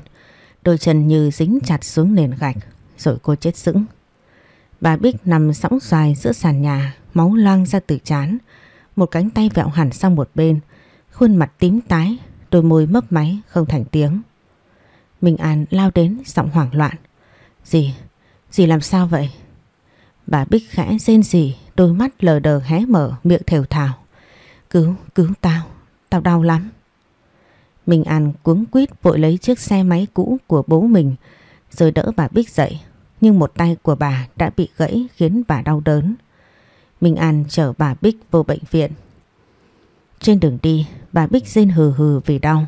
Đôi chân như dính chặt xuống nền gạch. Rồi cô chết sững. Bà Bích nằm sóng xoài giữa sàn nhà, máu loang ra từ chán. Một cánh tay vẹo hẳn sang một bên, khuôn mặt tím tái, đôi môi mấp máy không thành tiếng. Minh An lao đến giọng hoảng loạn. Dì, dì làm sao vậy? Bà Bích khẽ rên rỉ, đôi mắt lờ đờ hé mở, miệng thều thào. Cứu, cứu tao, tao đau lắm. Minh An cuống quýt vội lấy chiếc xe máy cũ của bố mình rồi đỡ bà Bích dậy. Nhưng một tay của bà đã bị gãy khiến bà đau đớn. Minh An chở bà Bích vô bệnh viện. Trên đường đi, bà Bích rên hừ hừ vì đau.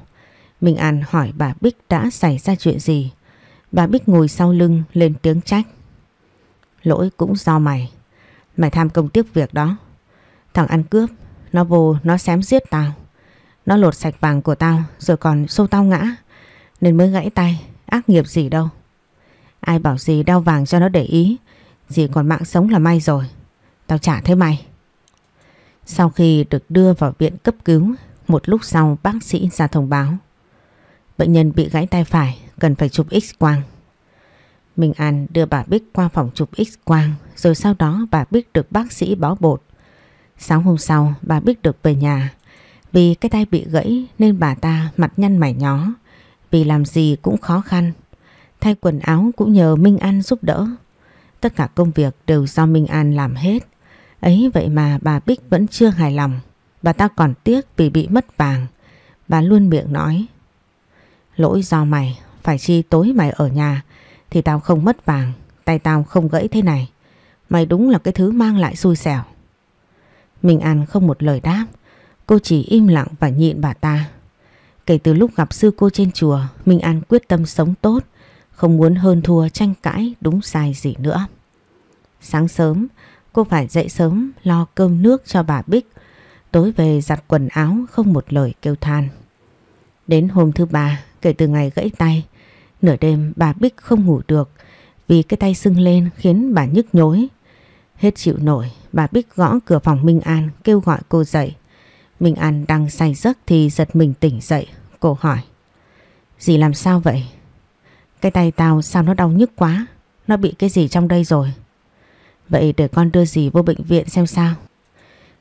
Minh An hỏi bà Bích đã xảy ra chuyện gì. Bà Bích ngồi sau lưng lên tiếng trách. Lỗi cũng do mày. Mày tham công tiếc việc đó. Thằng ăn cướp, nó vô nó xém giết tao. Nó lột sạch vàng của tao rồi còn xô tao ngã. Nên mới gãy tay, ác nghiệp gì đâu. Ai bảo gì đau vàng cho nó để ý. Dì còn mạng sống là may rồi. Tao trả thế mày. Sau khi được đưa vào viện cấp cứu, một lúc sau bác sĩ ra thông báo. Bệnh nhân bị gãy tay phải, cần phải chụp x-quang. Minh An đưa bà Bích qua phòng chụp x-quang, rồi sau đó bà Bích được bác sĩ báo bột. Sáng hôm sau, bà Bích được về nhà. Vì cái tay bị gãy nên bà ta mặt nhăn mày nhó. Vì làm gì cũng khó khăn. Thay quần áo cũng nhờ Minh An giúp đỡ. Tất cả công việc đều do Minh An làm hết. Ấy vậy mà bà Bích vẫn chưa hài lòng. Bà ta còn tiếc vì bị mất vàng. Bà luôn miệng nói. Lỗi do mày, phải chi tối mày ở nhà thì tao không mất vàng, tay tao không gãy thế này. Mày đúng là cái thứ mang lại xui xẻo. Minh An không một lời đáp, cô chỉ im lặng và nhịn bà ta. Kể từ lúc gặp sư cô trên chùa, Minh An quyết tâm sống tốt, không muốn hơn thua tranh cãi đúng sai gì nữa. Sáng sớm, cô phải dậy sớm lo cơm nước cho bà Bích, tối về giặt quần áo không một lời kêu than. Đến hôm thứ ba, kể từ ngày gãy tay, nửa đêm bà Bích không ngủ được vì cái tay sưng lên khiến bà nhức nhối. Hết chịu nổi, bà Bích gõ cửa phòng Minh An kêu gọi cô dậy. Minh An đang say giấc thì giật mình tỉnh dậy. Cô hỏi. Dì làm sao vậy? Cái tay tao sao nó đau nhức quá? Nó bị cái gì trong đây rồi? Vậy để con đưa dì vô bệnh viện xem sao.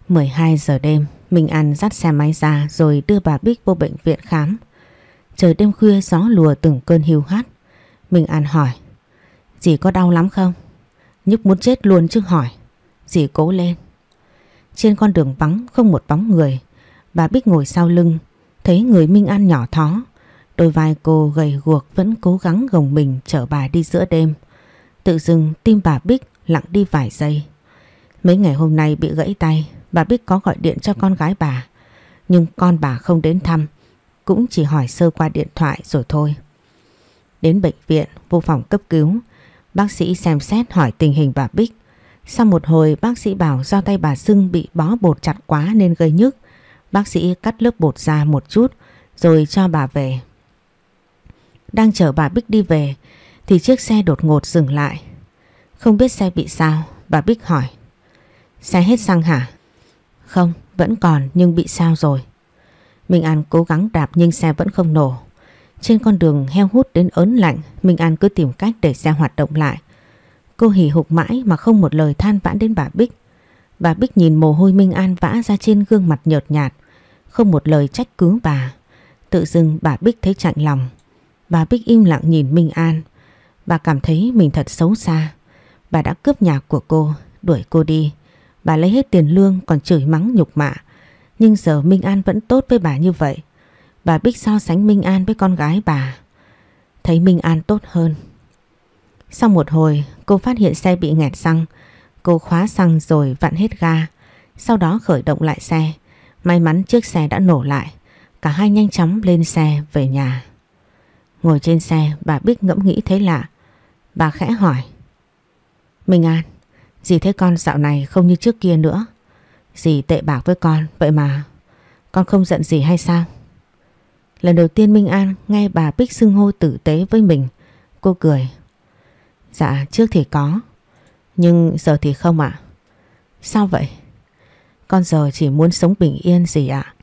12 giờ đêm, Minh An dắt xe máy ra rồi đưa bà Bích vô bệnh viện khám. Trời đêm khuya gió lùa từng cơn hiu hắt. Minh An hỏi. Dì có đau lắm không? Nhức muốn chết luôn chứ hỏi. Dì cố lên. Trên con đường vắng không một bóng người. Bà Bích ngồi sau lưng. Thấy người Minh An nhỏ thó. Đôi vai cô gầy guộc vẫn cố gắng gồng mình chở bà đi giữa đêm. Tự dưng tim bà Bích lặng đi vài giây. Mấy ngày hôm nay bị gãy tay, bà Bích có gọi điện cho con gái bà. Nhưng con bà không đến thăm, cũng chỉ hỏi sơ qua điện thoại rồi thôi. Đến bệnh viện, vô phòng cấp cứu, bác sĩ xem xét hỏi tình hình bà Bích. Sau một hồi bác sĩ bảo do tay bà sưng bị bó bột chặt quá nên gây nhức. Bác sĩ cắt lớp bột ra một chút rồi cho bà về. Đang chở bà Bích đi về thì chiếc xe đột ngột dừng lại. Không biết xe bị sao, bà Bích hỏi. Xe hết xăng hả? Không, vẫn còn nhưng bị sao rồi. Minh An cố gắng đạp nhưng xe vẫn không nổ. Trên con đường heo hút đến ớn lạnh, Minh An cứ tìm cách để xe hoạt động lại. Cô hỉ hục mãi mà không một lời than vãn đến bà Bích. Bà Bích nhìn mồ hôi Minh An vã ra trên gương mặt nhợt nhạt, không một lời trách cứ bà. Tự dưng bà Bích thấy chạnh lòng. Bà Bích im lặng nhìn Minh An. Bà cảm thấy mình thật xấu xa. Bà đã cướp nhà của cô, đuổi cô đi. Bà lấy hết tiền lương còn chửi mắng nhục mạ. Nhưng giờ Minh An vẫn tốt với bà như vậy. Bà Bích so sánh Minh An với con gái bà. Thấy Minh An tốt hơn. Sau một hồi cô phát hiện xe bị nghẹt xăng. Cô khóa xăng rồi vặn hết ga. Sau đó khởi động lại xe. May mắn chiếc xe đã nổ lại. Cả hai nhanh chóng lên xe về nhà. Ngồi trên xe bà Bích ngẫm nghĩ thấy lạ. Bà khẽ hỏi. Minh An, dì thấy con dạo này không như trước kia nữa. Dì tệ bạc với con, vậy mà con không giận gì hay sao? Lần đầu tiên Minh An nghe bà Bích xưng hô tử tế với mình, cô cười. Dạ trước thì có, nhưng giờ thì không ạ. Sao vậy? Con giờ chỉ muốn sống bình yên gì ạ.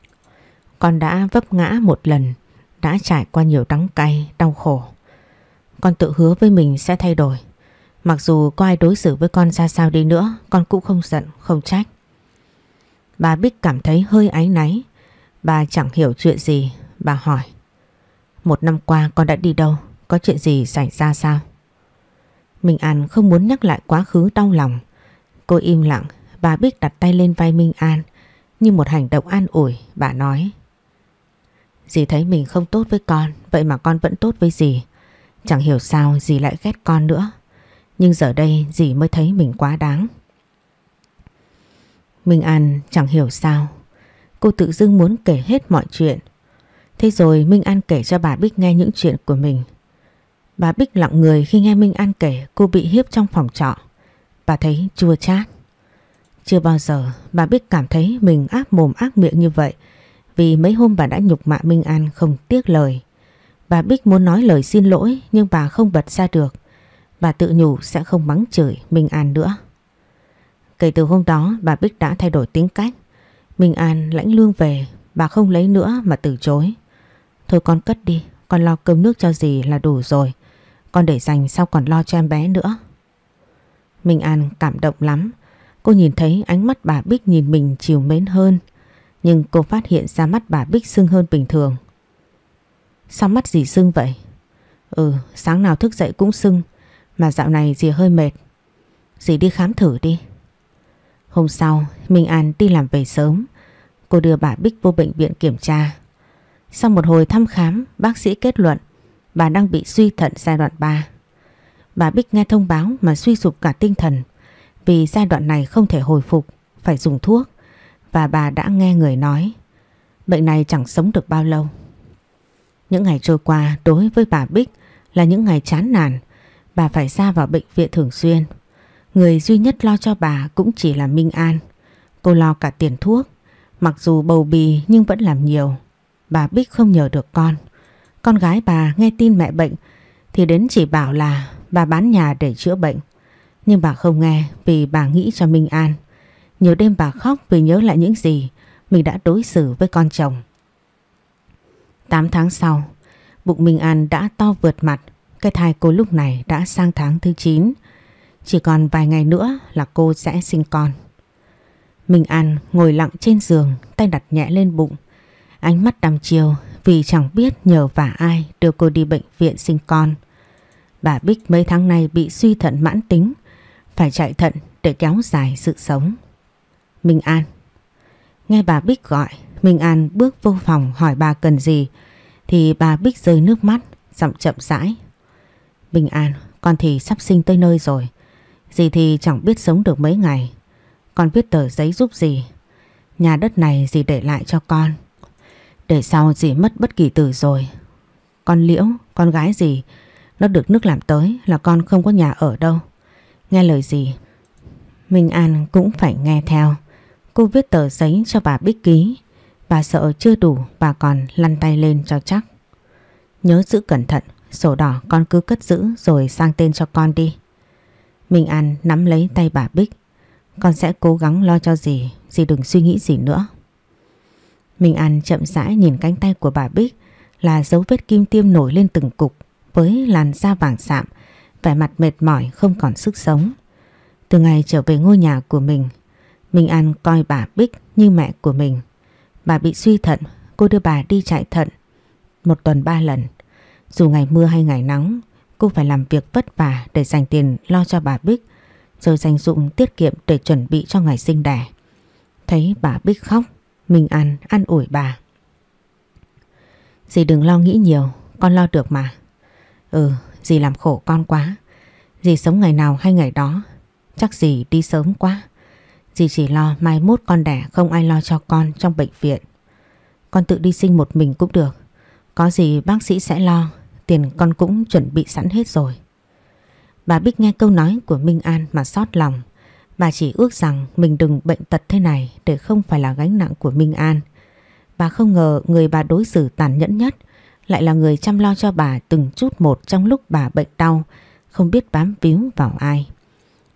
Con đã vấp ngã một lần, đã trải qua nhiều đắng cay, đau khổ. Con tự hứa với mình sẽ thay đổi. Mặc dù có ai đối xử với con ra sao đi nữa, con cũng không giận, không trách. Bà Bích cảm thấy hơi áy náy. Bà chẳng hiểu chuyện gì, bà hỏi. Một năm qua con đã đi đâu, có chuyện gì xảy ra sao? Minh An không muốn nhắc lại quá khứ đau lòng. Cô im lặng, bà Bích đặt tay lên vai Minh An. Như một hành động an ủi, bà nói. Dì thấy mình không tốt với con, vậy mà con vẫn tốt với dì. Chẳng hiểu sao dì lại ghét con nữa. Nhưng giờ đây dì mới thấy mình quá đáng. Minh An chẳng hiểu sao. Cô tự dưng muốn kể hết mọi chuyện. Thế rồi Minh An kể cho bà Bích nghe những chuyện của mình. Bà Bích lặng người khi nghe Minh An kể cô bị hiếp trong phòng trọ. Bà thấy chua chát. Chưa bao giờ bà Bích cảm thấy mình ác mồm ác miệng như vậy, vì mấy hôm bà đã nhục mạ Minh An không tiếc lời. Bà Bích muốn nói lời xin lỗi, nhưng bà không bật ra được. Bà tự nhủ sẽ không mắng chửi Minh An nữa. Kể từ hôm đó bà Bích đã thay đổi tính cách. Minh An lãnh lương về, bà không lấy nữa mà từ chối. Thôi con cất đi, con lo cơm nước cho gì là đủ rồi. Con để dành sau còn lo cho em bé nữa. Minh An cảm động lắm. Cô nhìn thấy ánh mắt bà Bích nhìn mình chiều mến hơn. Nhưng cô phát hiện ra mắt bà Bích sưng hơn bình thường. Sao mắt gì sưng vậy? Ừ, sáng nào thức dậy cũng sưng. Mà dạo này dì hơi mệt. Dì đi khám thử đi. Hôm sau, Minh An đi làm về sớm. Cô đưa bà Bích vô bệnh viện kiểm tra. Sau một hồi thăm khám, bác sĩ kết luận bà đang bị suy thận giai đoạn 3. Bà Bích nghe thông báo mà suy sụp cả tinh thần vì giai đoạn này không thể hồi phục, phải dùng thuốc và bà đã nghe người nói bệnh này chẳng sống được bao lâu. Những ngày trôi qua đối với bà Bích là những ngày chán nản, bà phải ra vào bệnh viện thường xuyên. Người duy nhất lo cho bà cũng chỉ là Minh An. Cô lo cả tiền thuốc, mặc dù bầu bì nhưng vẫn làm nhiều. Bà Bích không nhờ được con. Con gái bà nghe tin mẹ bệnh thì đến chỉ bảo là bà bán nhà để chữa bệnh. Nhưng bà không nghe vì bà nghĩ cho Minh An. Nhiều đêm bà khóc vì nhớ lại những gì mình đã đối xử với con chồng. 8 tháng sau, bụng Minh An đã to vượt mặt. Cái thai cô lúc này đã sang tháng thứ 9. Chỉ còn vài ngày nữa là cô sẽ sinh con. Minh An ngồi lặng trên giường, tay đặt nhẹ lên bụng. Ánh mắt đăm chiều vì chẳng biết nhờ vả ai đưa cô đi bệnh viện sinh con. Bà Bích mấy tháng nay bị suy thận mãn tính, phải chạy thận để kéo dài sự sống. Minh An Nghe bà Bích gọi, Minh An bước vô phòng hỏi bà cần gì, thì bà Bích rơi nước mắt, giọng chậm rãi. Bình An, con thì sắp sinh tới nơi rồi. Dì thì chẳng biết sống được mấy ngày. Con viết tờ giấy giúp dì. Nhà đất này dì để lại cho con. Để sau dì mất bất kỳ tử rồi. Con Liễu, con gái dì, nó được nước làm tới là con không có nhà ở đâu. Nghe lời dì. Minh An cũng phải nghe theo. Cô viết tờ giấy cho bà Bích ký. Bà sợ chưa đủ bà còn lăn tay lên cho chắc. Nhớ giữ cẩn thận, sổ đỏ con cứ cất giữ rồi sang tên cho con đi. Minh An nắm lấy tay bà Bích. Con sẽ cố gắng lo cho dì, dì đừng suy nghĩ gì nữa. Minh An chậm rãi nhìn cánh tay của bà Bích là dấu vết kim tiêm nổi lên từng cục với làn da vàng sạm, vẻ mặt mệt mỏi không còn sức sống. Từ ngày trở về ngôi nhà của mình, Minh An coi bà Bích như mẹ của mình. Bà bị suy thận, cô đưa bà đi chạy thận một tuần ba lần. Dù ngày mưa hay ngày nắng, cô phải làm việc vất vả để dành tiền lo cho bà Bích, rồi dành dụng tiết kiệm để chuẩn bị cho ngày sinh đẻ. Thấy bà Bích khóc, mình ăn ăn ủi bà. Dì đừng lo nghĩ nhiều, con lo được mà. Ừ, dì làm khổ con quá. Dì sống ngày nào hay ngày đó Chắc dì đi sớm quá Dì chỉ lo mai mốt con đẻ không ai lo cho con trong bệnh viện Con tự đi sinh một mình cũng được Có gì bác sĩ sẽ lo Tiền con cũng chuẩn bị sẵn hết rồi Bà Bích nghe câu nói của Minh An mà xót lòng Bà chỉ ước rằng mình đừng bệnh tật thế này để không phải là gánh nặng của Minh An. Bà không ngờ người bà đối xử tàn nhẫn nhất lại là người chăm lo cho bà từng chút một trong lúc bà bệnh đau, không biết bám víu vào ai.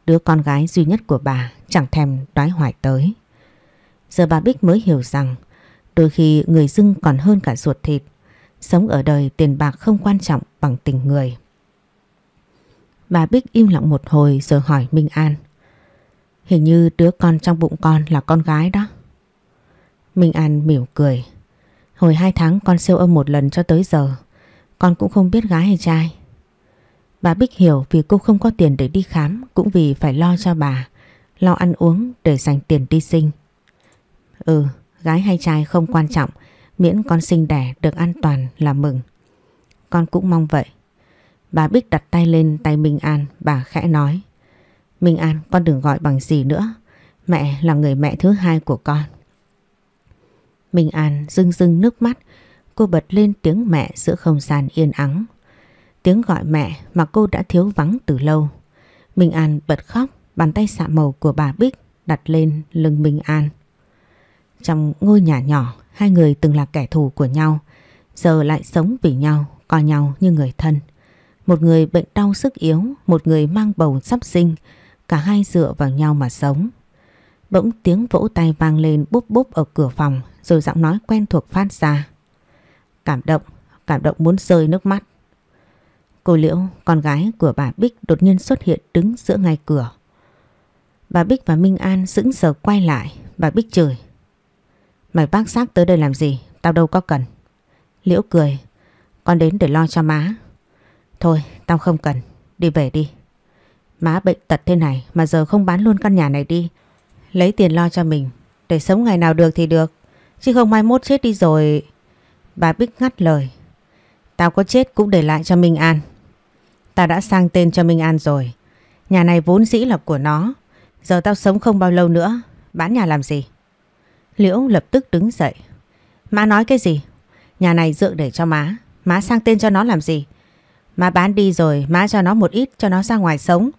Đứa con gái duy nhất của bà chẳng thèm đoái hoài tới. Giờ bà Bích mới hiểu rằng đôi khi người dưng còn hơn cả ruột thịt. Sống ở đời tiền bạc không quan trọng bằng tình người. Bà Bích im lặng một hồi rồi hỏi Minh An. Hình như đứa con trong bụng con là con gái đó. Minh An mỉm cười. Hồi hai tháng con siêu âm một lần cho tới giờ. Con cũng không biết gái hay trai. Bà Bích hiểu vì cô không có tiền để đi khám cũng vì phải lo cho bà. Lo ăn uống để dành tiền đi sinh. Ừ, gái hay trai không quan trọng. Miễn con sinh đẻ được an toàn là mừng. Con cũng mong vậy. Bà Bích đặt tay lên tay Minh An, bà khẽ nói. Minh An con đừng gọi bằng gì nữa Mẹ là người mẹ thứ hai của con Minh An rưng rưng nước mắt Cô bật lên tiếng mẹ giữa không gian yên ắng Tiếng gọi mẹ mà cô đã thiếu vắng từ lâu Minh An bật khóc Bàn tay xạ màu của bà Bích đặt lên lưng Minh An Trong ngôi nhà nhỏ Hai người từng là kẻ thù của nhau Giờ lại sống vì nhau Coi nhau như người thân Một người bệnh đau sức yếu Một người mang bầu sắp sinh Cả hai dựa vào nhau mà sống. Bỗng tiếng vỗ tay vang lên búp búp ở cửa phòng rồi giọng nói quen thuộc phát ra. Cảm động, cảm động muốn rơi nước mắt. Cô Liễu, con gái của bà Bích đột nhiên xuất hiện đứng giữa ngay cửa. Bà Bích và Minh An sững sờ quay lại, bà Bích chửi. Mày bác xác tới đây làm gì, tao đâu có cần. Liễu cười, con đến để lo cho má. Thôi, tao không cần, đi về đi. Má bệnh tật thế này mà giờ không bán luôn căn nhà này đi. Lấy tiền lo cho mình. Để sống ngày nào được thì được. Chứ không mai mốt chết đi rồi. Bà Bích ngắt lời. Tao có chết cũng để lại cho Minh An. Tao đã sang tên cho Minh An rồi. Nhà này vốn dĩ là của nó. Giờ tao sống không bao lâu nữa. Bán nhà làm gì? Liễu lập tức đứng dậy. Má nói cái gì? Nhà này dựng để cho má. Má sang tên cho nó làm gì? Má bán đi rồi, má cho nó một ít, cho nó ra ngoài sống.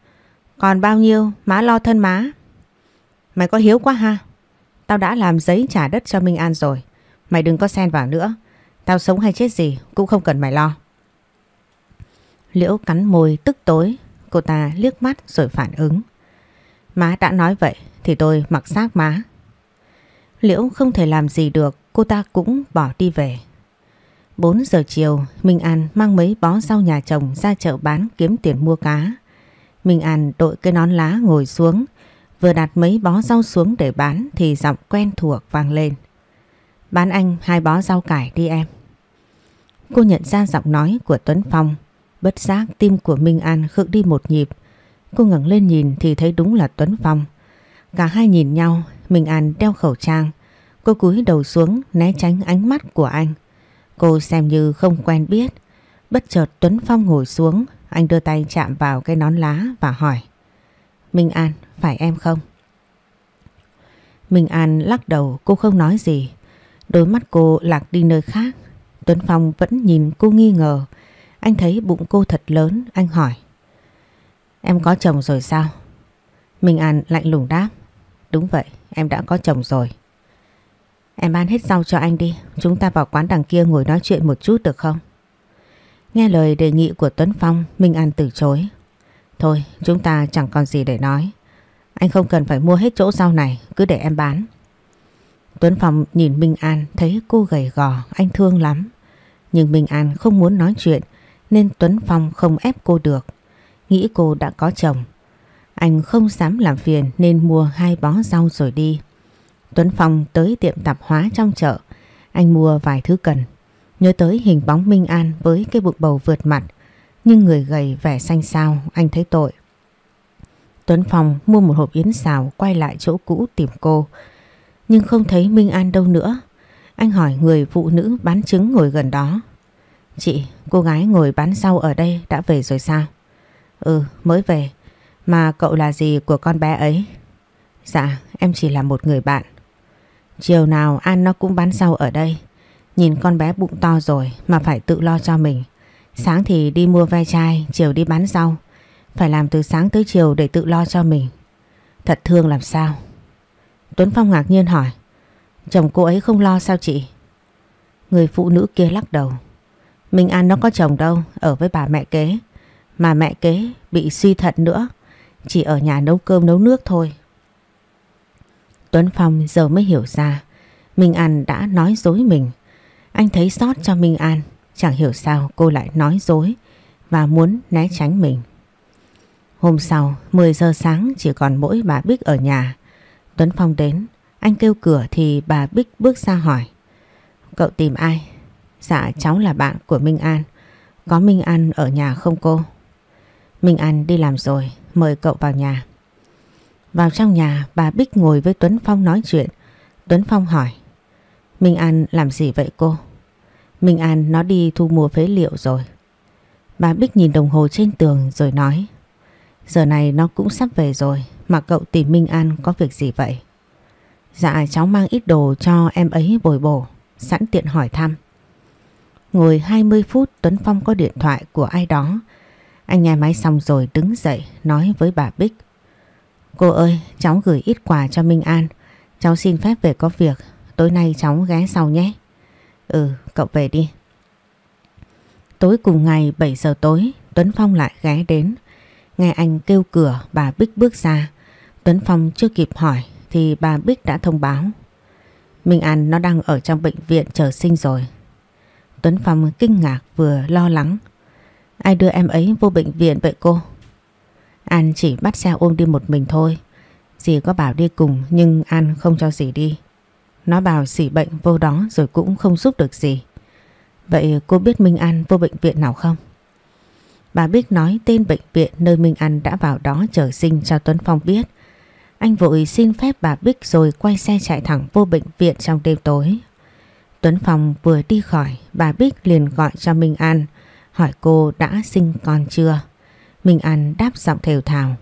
Còn bao nhiêu, má lo thân má. Mày có hiếu quá ha. Tao đã làm giấy trả đất cho Minh An rồi. Mày đừng có xen vào nữa. Tao sống hay chết gì cũng không cần mày lo. Liễu cắn môi tức tối. Cô ta liếc mắt rồi phản ứng. Má đã nói vậy thì tôi mặc xác má. Liễu không thể làm gì được. Cô ta cũng bỏ đi về. 4 giờ chiều, Minh An mang mấy bó rau nhà chồng ra chợ bán kiếm tiền mua cá. Minh An đội cái nón lá ngồi xuống, vừa đặt mấy bó rau xuống để bán thì giọng quen thuộc vang lên. Bán anh hai bó rau cải đi em. Cô nhận ra giọng nói của Tuấn Phong, bất giác tim của Minh An khựng đi một nhịp. Cô ngẩng lên nhìn thì thấy đúng là Tuấn Phong. Cả hai nhìn nhau, Minh An đeo khẩu trang. Cô cúi đầu xuống né tránh ánh mắt của anh. Cô xem như không quen biết. Bất chợt Tuấn Phong ngồi xuống, anh đưa tay chạm vào cái nón lá và hỏi. Minh An, phải em không? Minh An lắc đầu cô không nói gì. Đôi mắt cô lạc đi nơi khác. Tuấn Phong vẫn nhìn cô nghi ngờ. Anh thấy bụng cô thật lớn, anh hỏi. Em có chồng rồi sao? Minh An lạnh lùng đáp. Đúng vậy, em đã có chồng rồi. Em bán hết rau cho anh đi, chúng ta vào quán đằng kia ngồi nói chuyện một chút được không? Nghe lời đề nghị của Tuấn Phong, Minh An từ chối. Thôi, chúng ta chẳng còn gì để nói. Anh không cần phải mua hết chỗ rau này, cứ để em bán. Tuấn Phong nhìn Minh An thấy cô gầy gò, anh thương lắm. Nhưng Minh An không muốn nói chuyện nên Tuấn Phong không ép cô được. Nghĩ cô đã có chồng. Anh không dám làm phiền nên mua hai bó rau rồi đi. Tuấn Phong tới tiệm tạp hóa trong chợ. Anh mua vài thứ cần. Nhớ tới hình bóng Minh An với cái bụng bầu vượt mặt. Nhưng người gầy vẻ xanh xao, anh thấy tội. Tuấn Phong mua một hộp yến xào quay lại chỗ cũ tìm cô. Nhưng không thấy Minh An đâu nữa. Anh hỏi người phụ nữ bán trứng ngồi gần đó. Chị, cô gái ngồi bán rau ở đây đã về rồi sao? Ừ mới về Mà cậu là gì của con bé ấy Dạ em chỉ là một người bạn Chiều nào An nó cũng bán rau ở đây. Nhìn con bé bụng to rồi Mà phải tự lo cho mình. Sáng thì đi mua ve chai, Chiều đi bán rau. Phải làm từ sáng tới chiều để tự lo cho mình. Thật thương làm sao? Tuấn Phong ngạc nhiên hỏi. Chồng cô ấy không lo sao chị? Người phụ nữ kia lắc đầu. Minh An nó có chồng đâu, Ở với bà mẹ kế. Mà mẹ kế bị suy thận nữa. Chỉ ở nhà nấu cơm nấu nước thôi. Tuấn Phong giờ mới hiểu ra. Minh An đã nói dối mình. Anh thấy xót cho Minh An, Chẳng hiểu sao cô lại nói dối Và muốn né tránh mình. Hôm sau 10 giờ sáng chỉ còn mỗi bà Bích ở nhà. Tuấn Phong đến, Anh kêu cửa thì bà Bích bước ra hỏi. Cậu tìm ai? Dạ cháu là bạn của Minh An. Có Minh An ở nhà không cô? Minh An đi làm rồi, Mời cậu vào nhà. Vào trong nhà, bà Bích ngồi với Tuấn Phong nói chuyện Tuấn Phong hỏi, Minh An làm gì vậy cô? Minh An, nó đi thu mua phế liệu rồi Bà Bích nhìn đồng hồ trên tường rồi nói, Giờ này nó cũng sắp về rồi, Mà cậu tìm Minh An có việc gì vậy? Dạ cháu mang ít đồ cho em ấy bồi bổ, Sẵn tiện hỏi thăm Ngồi 20 phút, Tuấn Phong có điện thoại của ai đó Anh nghe máy xong rồi đứng dậy, nói với bà Bích Cô ơi, cháu gửi ít quà cho Minh An. Cháu xin phép về có việc. Tối nay cháu ghé sau nhé. Ừ cậu về đi. Tối cùng ngày 7 giờ tối, Tuấn Phong lại ghé đến. Nghe anh kêu cửa, bà Bích bước ra. Tuấn Phong chưa kịp hỏi, Thì bà Bích đã thông báo. Minh An nó đang ở trong bệnh viện chờ sinh rồi. Tuấn Phong kinh ngạc vừa lo lắng. Ai đưa em ấy vô bệnh viện vậy cô? An chỉ bắt xe ôm đi một mình thôi Dì có bảo đi cùng nhưng An không cho dì đi Nó bảo dì bệnh vô đó rồi cũng không giúp được gì Vậy cô biết Minh An vô bệnh viện nào không? Bà Bích nói tên bệnh viện nơi Minh An đã vào đó chờ sinh cho Tuấn Phong biết. Anh vội xin phép bà Bích rồi quay xe chạy thẳng vô bệnh viện trong đêm tối. Tuấn Phong vừa đi khỏi, bà Bích liền gọi cho Minh An, hỏi cô đã sinh con chưa. Minh An đáp giọng thều thào.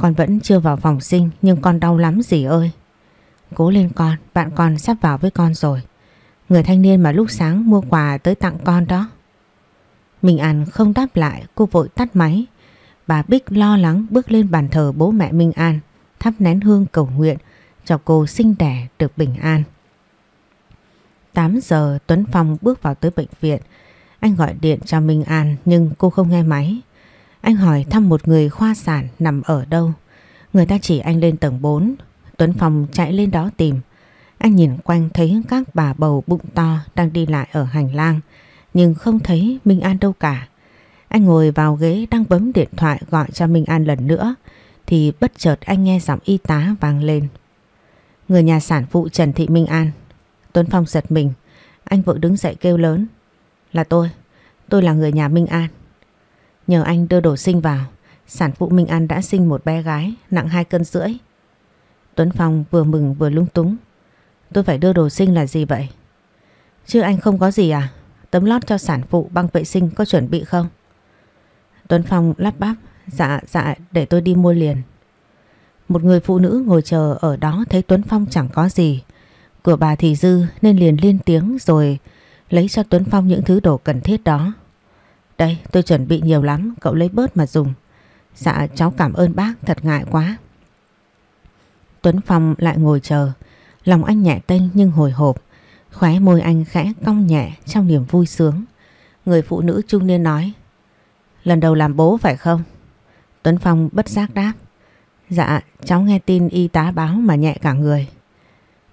Con vẫn chưa vào phòng sinh nhưng con đau lắm gì ơi. Cố lên con, bạn con sắp vào với con rồi. Người thanh niên mà lúc sáng mua quà tới tặng con đó. Minh An không đáp lại, cô vội tắt máy. Bà Bích lo lắng bước lên bàn thờ bố mẹ Minh An, thắp nén hương cầu nguyện cho cô sinh đẻ được bình an. 8 giờ Tuấn Phong bước vào tới bệnh viện. Anh gọi điện cho Minh An nhưng cô không nghe máy. Anh hỏi thăm một người khoa sản nằm ở đâu. Người ta chỉ anh lên tầng 4. Tuấn Phong chạy lên đó tìm. Anh nhìn quanh thấy các bà bầu bụng to đang đi lại ở hành lang nhưng không thấy Minh An đâu cả. Anh ngồi vào ghế đang bấm điện thoại gọi cho Minh An lần nữa thì bất chợt anh nghe giọng y tá vang lên. Người nhà sản phụ Trần Thị Minh An. Tuấn Phong giật mình, anh vội đứng dậy kêu lớn. Là tôi, tôi là người nhà Minh An. Nhờ anh đưa đồ sinh vào, sản phụ Minh An đã sinh một bé gái nặng 2 cân rưỡi. Tuấn Phong vừa mừng vừa lung túng. Tôi phải đưa đồ sinh là gì vậy? Chứ anh không có gì à? Tấm lót cho sản phụ băng vệ sinh có chuẩn bị không? Tuấn Phong lắp bắp. Dạ, dạ, để tôi đi mua liền. Một người phụ nữ ngồi chờ ở đó thấy Tuấn Phong chẳng có gì. Của bà thì dư nên liền lên tiếng rồi lấy cho Tuấn Phong những thứ đồ cần thiết đó. Đây, tôi chuẩn bị nhiều lắm, cậu lấy bớt mà dùng. Dạ, cháu cảm ơn bác, thật ngại quá. Tuấn Phong lại ngồi chờ, lòng anh nhẹ tênh nhưng hồi hộp. Khóe môi anh khẽ cong nhẹ trong niềm vui sướng. Người phụ nữ trung niên nói Lần đầu làm bố phải không? Tuấn Phong bất giác đáp Dạ cháu nghe tin y tá báo mà nhẹ cả người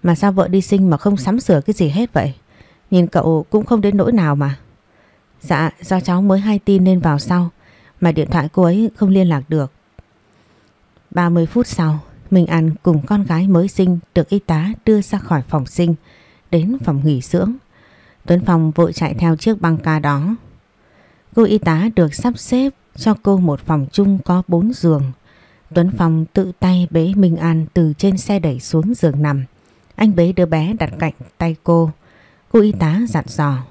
Mà sao vợ đi sinh mà không sắm sửa cái gì hết vậy? Nhìn cậu cũng không đến nỗi nào mà Dạ do cháu mới hay tin nên vào sau, Mà điện thoại cô ấy không liên lạc được 30 phút sau, Minh An cùng con gái mới sinh được y tá đưa ra khỏi phòng sinh, đến phòng nghỉ dưỡng. Tuấn Phong vội chạy theo chiếc băng ca đó. Cô y tá được sắp xếp cho cô một phòng chung có bốn giường. Tuấn Phong tự tay bế Minh An từ trên xe đẩy xuống giường nằm. Anh bế đứa bé đặt cạnh tay cô. Cô y tá dặn dò.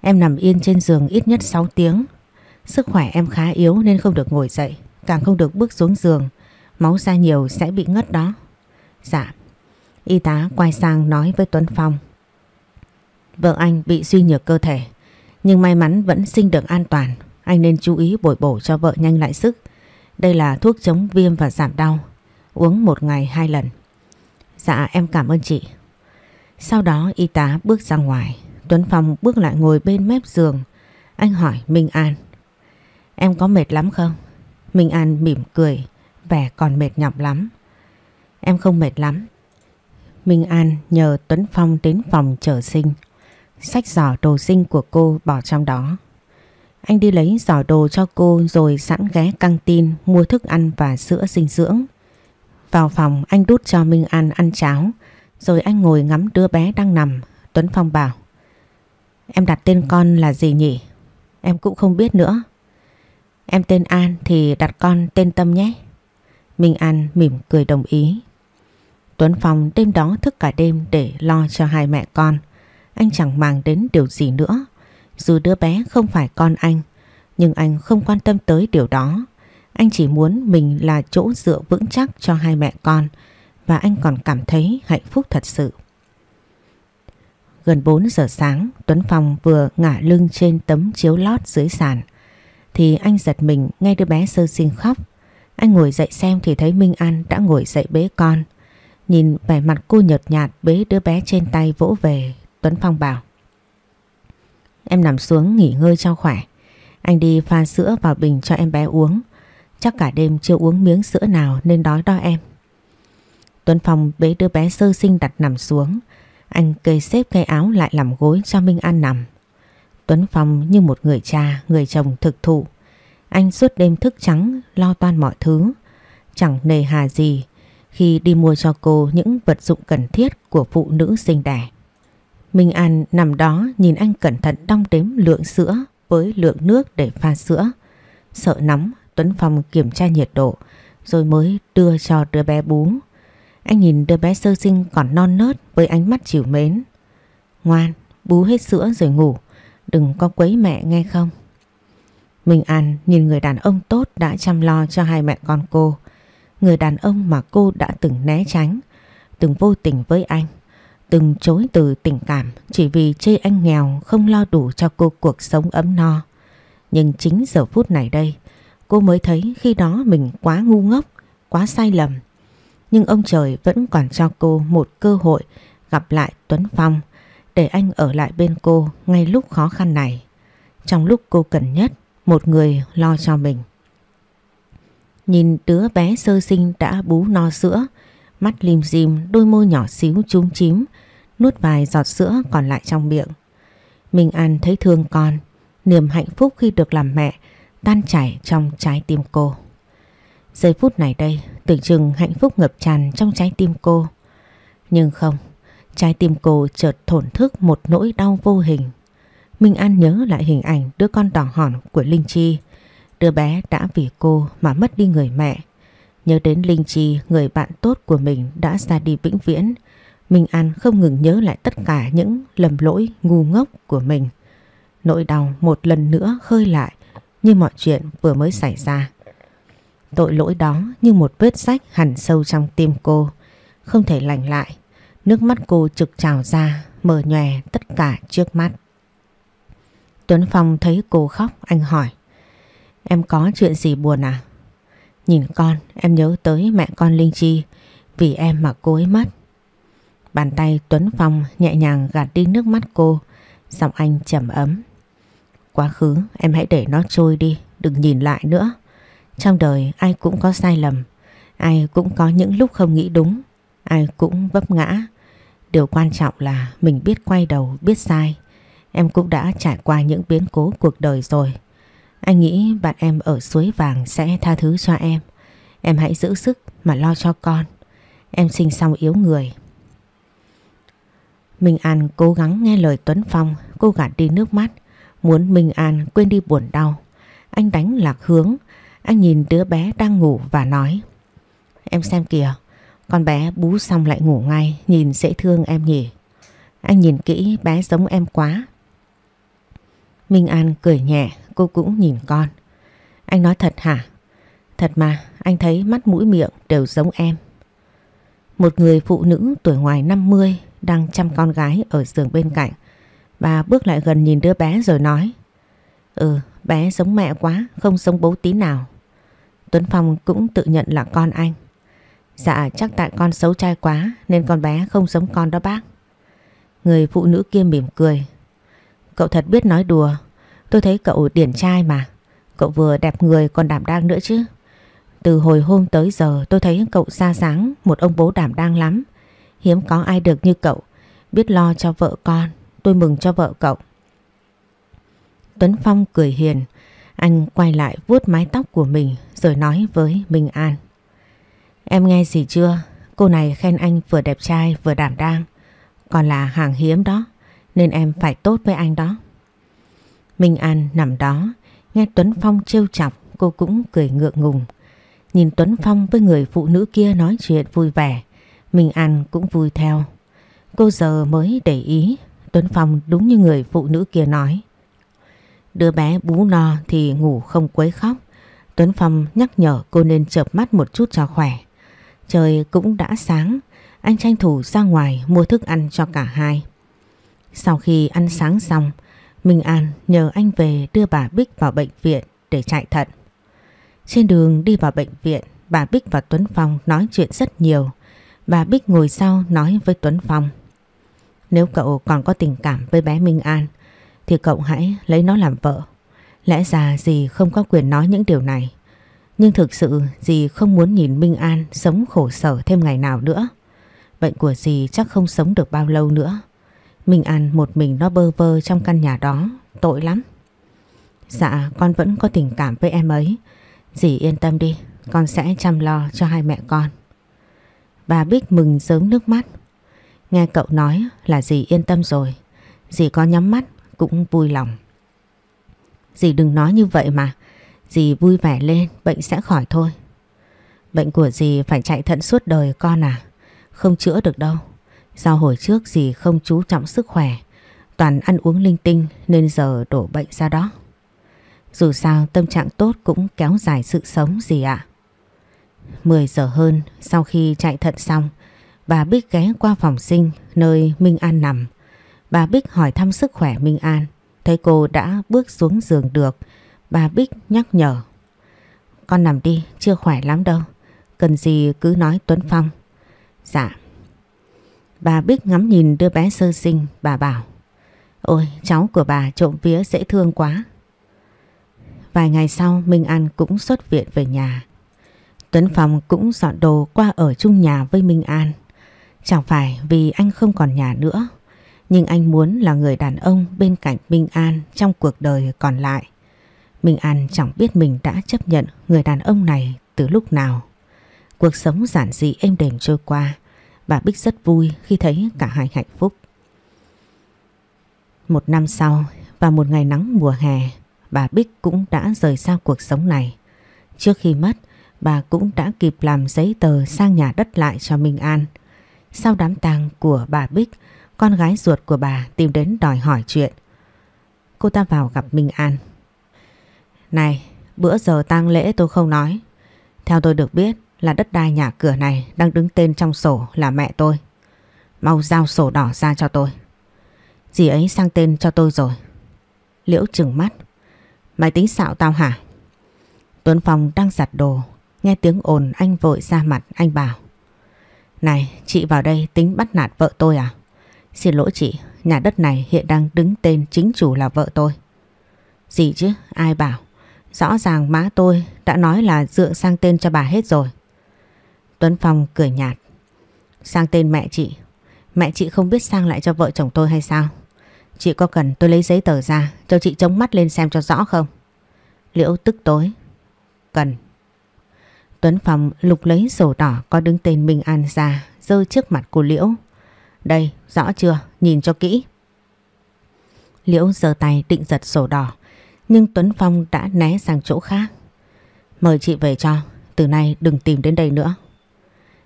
Em nằm yên trên giường ít nhất 6 tiếng. Sức khỏe em khá yếu nên không được ngồi dậy, càng không được bước xuống giường. Máu ra nhiều sẽ bị ngất đó. Dạ. Y tá quay sang nói với Tuấn Phong. Vợ anh bị suy nhược cơ thể, nhưng may mắn vẫn sinh được an toàn. Anh nên chú ý bồi bổ cho vợ nhanh lại sức. Đây là thuốc chống viêm và giảm đau. Uống một ngày hai lần. Dạ em cảm ơn chị. Sau đó y tá bước ra ngoài. Tuấn Phong bước lại ngồi bên mép giường. Anh hỏi Minh An. Em có mệt lắm không? Minh An mỉm cười, vẻ còn mệt nhọc lắm. Em không mệt lắm. Minh An nhờ Tuấn Phong đến phòng trở sinh. Xách giỏ đồ sinh của cô bỏ trong đó. Anh đi lấy giỏ đồ cho cô rồi sẵn ghé căng tin mua thức ăn và sữa dinh dưỡng. Vào phòng anh đút cho Minh An ăn cháo rồi anh ngồi ngắm đứa bé đang nằm. Tuấn Phong bảo Em đặt tên con là gì nhỉ? Em cũng không biết nữa. Em tên An thì đặt con tên Tâm nhé. Minh An mỉm cười đồng ý. Tuấn Phong đêm đó thức cả đêm để lo cho hai mẹ con. Anh chẳng màng đến điều gì nữa. Dù đứa bé không phải con anh, nhưng anh không quan tâm tới điều đó. Anh chỉ muốn mình là chỗ dựa vững chắc cho hai mẹ con và anh còn cảm thấy hạnh phúc thật sự. Gần 4 giờ sáng, Tuấn Phong vừa ngả lưng trên tấm chiếu lót dưới sàn. Thì anh giật mình nghe đứa bé sơ sinh khóc. Anh ngồi dậy xem thì thấy Minh An đã ngồi dậy bế con. Nhìn vẻ mặt cô nhợt nhạt bế đứa bé trên tay vỗ về, Tuấn Phong bảo. Em nằm xuống nghỉ ngơi cho khỏe. Anh đi pha sữa vào bình cho em bé uống. Chắc cả đêm chưa uống miếng sữa nào nên đói đo em. Tuấn Phong bế đứa bé sơ sinh đặt nằm xuống. Anh kê xếp cây áo lại làm gối cho Minh An nằm. Tuấn Phong như một người cha, người chồng thực thụ. Anh suốt đêm thức trắng lo toan mọi thứ. Chẳng nề hà gì khi đi mua cho cô những vật dụng cần thiết của phụ nữ sinh đẻ. Minh An nằm đó nhìn anh cẩn thận đong đếm lượng sữa với lượng nước để pha sữa. Sợ nóng, Tuấn Phong kiểm tra nhiệt độ rồi mới đưa cho đứa bé bú. Anh nhìn đứa bé sơ sinh còn non nớt với ánh mắt chiều mến. Ngoan, bú hết sữa rồi ngủ, đừng có quấy mẹ nghe không. Minh An nhìn người đàn ông tốt đã chăm lo cho hai mẹ con cô. Người đàn ông mà cô đã từng né tránh, từng vô tình với anh, từng chối từ tình cảm chỉ vì chê anh nghèo không lo đủ cho cô cuộc sống ấm no. Nhưng chính giờ phút này đây, cô mới thấy khi đó mình quá ngu ngốc, quá sai lầm nhưng ông trời vẫn còn cho cô một cơ hội gặp lại Tuấn Phong để anh ở lại bên cô ngay lúc khó khăn này. Trong lúc cô cần nhất, một người lo cho mình. Nhìn đứa bé sơ sinh đã bú no sữa, mắt lim dim, đôi môi nhỏ xíu chúm chím, nuốt vài giọt sữa còn lại trong miệng. Minh An thấy thương con, niềm hạnh phúc khi được làm mẹ tan chảy trong trái tim cô. Giây phút này đây tưởng chừng hạnh phúc ngập tràn trong trái tim cô. Nhưng không, trái tim cô chợt thổn thức một nỗi đau vô hình. Minh An nhớ lại hình ảnh đứa con đỏ hòn của Linh Chi. Đứa bé đã vì cô mà mất đi người mẹ. Nhớ đến Linh Chi, người bạn tốt của mình đã ra đi vĩnh viễn. Minh An không ngừng nhớ lại tất cả những lầm lỗi ngu ngốc của mình. Nỗi đau một lần nữa khơi lại như mọi chuyện vừa mới xảy ra. Tội lỗi đó như một vết sách hẳn sâu trong tim cô, không thể lành lại. Nước mắt cô trực trào ra, mờ nhòe tất cả trước mắt. Tuấn Phong thấy cô khóc, anh hỏi. Em có chuyện gì buồn à? Nhìn con, em nhớ tới mẹ con Linh Chi, vì em mà cô ấy mất. Bàn tay Tuấn Phong nhẹ nhàng gạt đi nước mắt cô, giọng anh trầm ấm. Quá khứ em hãy để nó trôi đi, đừng nhìn lại nữa. Trong đời ai cũng có sai lầm, ai cũng có những lúc không nghĩ đúng, ai cũng vấp ngã. Điều quan trọng là mình biết quay đầu, biết sai. Em cũng đã trải qua những biến cố cuộc đời rồi. Anh nghĩ bạn em ở suối vàng sẽ tha thứ cho em. Em hãy giữ sức mà lo cho con. Em sinh xong yếu người. Minh An cố gắng nghe lời Tuấn Phong, cô gạt đi nước mắt, muốn Minh An quên đi buồn đau. Anh đánh lạc hướng, anh nhìn đứa bé đang ngủ và nói Em xem kìa Con bé bú xong lại ngủ ngay Nhìn dễ thương em nhỉ Anh nhìn kỹ bé giống em quá Minh An cười nhẹ cô cũng nhìn con. Anh nói thật hả? Thật mà, anh thấy mắt mũi miệng đều giống em. Một người phụ nữ tuổi ngoài 50 đang chăm con gái ở giường bên cạnh. Bà bước lại gần nhìn đứa bé rồi nói Ừ, bé giống mẹ quá, không giống bố tí nào. Tuấn Phong cũng tự nhận là con anh. Dạ chắc tại con xấu trai quá, nên con bé không giống con đó bác. Người phụ nữ kia mỉm cười. Cậu thật biết nói đùa. Tôi thấy cậu điển trai mà. Cậu vừa đẹp người còn đảm đang nữa chứ. Từ hồi hôm tới giờ, tôi thấy cậu xa sáng một ông bố đảm đang lắm. Hiếm có ai được như cậu. Biết lo cho vợ con. Tôi mừng cho vợ cậu. Tuấn Phong cười hiền. Anh quay lại vuốt mái tóc của mình, rồi nói với Minh An. Em nghe gì chưa? Cô này khen anh vừa đẹp trai, vừa đảm đang. Còn là hàng hiếm đó. Nên em phải tốt với anh đó. Minh An nằm đó. Nghe Tuấn Phong trêu chọc, cô cũng cười ngượng ngùng. Nhìn Tuấn Phong với người phụ nữ kia nói chuyện vui vẻ. Minh An cũng vui theo. Cô giờ mới để ý, Tuấn Phong đúng như người phụ nữ kia nói. Đứa bé bú no thì ngủ không quấy khóc. Tuấn Phong nhắc nhở cô nên chợp mắt một chút cho khỏe. Trời cũng đã sáng, anh tranh thủ ra ngoài mua thức ăn cho cả hai. Sau khi ăn sáng xong, Minh An nhờ anh về đưa bà Bích vào bệnh viện để chạy thận. Trên đường đi vào bệnh viện, bà Bích và Tuấn Phong nói chuyện rất nhiều. Bà Bích ngồi sau nói với Tuấn Phong. Nếu cậu còn có tình cảm với bé Minh An, thì cậu hãy lấy nó làm vợ. Lẽ ra dì không có quyền nói những điều này. Nhưng thực sự dì không muốn nhìn Minh An sống khổ sở thêm ngày nào nữa. Bệnh của dì chắc không sống được bao lâu nữa. Minh An một mình nó bơ vơ trong căn nhà đó, tội lắm. Dạ con vẫn có tình cảm với em ấy. Dì yên tâm đi, con sẽ chăm lo cho hai mẹ con. Bà Bích mừng sớm nước mắt. Nghe cậu nói là dì yên tâm rồi. Dì có nhắm mắt cũng vui lòng. Dì đừng nói như vậy mà. Dì vui vẻ lên, bệnh sẽ khỏi thôi. Bệnh của dì phải chạy thận suốt đời con à. Không chữa được đâu. Do hồi trước dì không chú trọng sức khỏe. Toàn ăn uống linh tinh nên giờ đổ bệnh ra đó. Dù sao tâm trạng tốt cũng kéo dài sự sống gì ạ. À. 10 giờ hơn sau khi chạy thận xong, bà Bích ghé qua phòng sinh nơi Minh An nằm. Bà Bích hỏi thăm sức khỏe Minh An, thấy cô đã bước xuống giường được, bà Bích nhắc nhở. Con nằm đi, chưa khỏe lắm đâu, cần gì cứ nói Tuấn Phong. Dạ. Bà Bích ngắm nhìn đứa bé sơ sinh, bà bảo. Ôi, cháu của bà trộm vía dễ thương quá. Vài ngày sau Minh An cũng xuất viện về nhà. Tuấn Phong cũng dọn đồ qua ở chung nhà với Minh An. Chẳng phải vì anh không còn nhà nữa nhưng anh muốn là người đàn ông bên cạnh Minh An trong cuộc đời còn lại. Minh An chẳng biết mình đã chấp nhận người đàn ông này từ lúc nào. Cuộc sống giản dị êm đềm trôi qua, bà Bích rất vui khi thấy cả hai hạnh phúc. Một năm sau, vào một ngày nắng mùa hè, bà Bích cũng đã rời xa cuộc sống này. Trước khi mất, bà cũng đã kịp làm giấy tờ sang nhà đất lại cho Minh An. Sau đám tang của bà Bích, con gái ruột của bà tìm đến đòi hỏi chuyện. Cô ta vào gặp Minh An. Này, bữa giờ tang lễ tôi không nói. Theo tôi được biết là đất đai nhà cửa này đang đứng tên trong sổ là mẹ tôi. Mau giao sổ đỏ ra cho tôi. Dì ấy sang tên cho tôi rồi. Liễu trừng mắt. Mày tính xạo tao hả? Tuấn Phong đang giặt đồ. Nghe tiếng ồn anh vội ra mặt anh bảo. Này, chị vào đây tính bắt nạt vợ tôi à? Xin lỗi chị, nhà đất này hiện đang đứng tên chính chủ là vợ tôi. Gì chứ, ai bảo? Rõ ràng má tôi đã nói là dựa sang tên cho bà hết rồi. Tuấn Phong cười nhạt. Sang tên mẹ chị. Mẹ chị không biết sang lại cho vợ chồng tôi hay sao? Chị có cần tôi lấy giấy tờ ra cho chị chống mắt lên xem cho rõ không? Liễu tức tối. Cần. Tuấn Phong lục lấy sổ đỏ có đứng tên Minh An ra rơi trước mặt cô Liễu. Đây, rõ chưa? Nhìn cho kỹ. Liễu giơ tay định giật sổ đỏ, nhưng Tuấn Phong đã né sang chỗ khác. Mời chị về cho, từ nay đừng tìm đến đây nữa.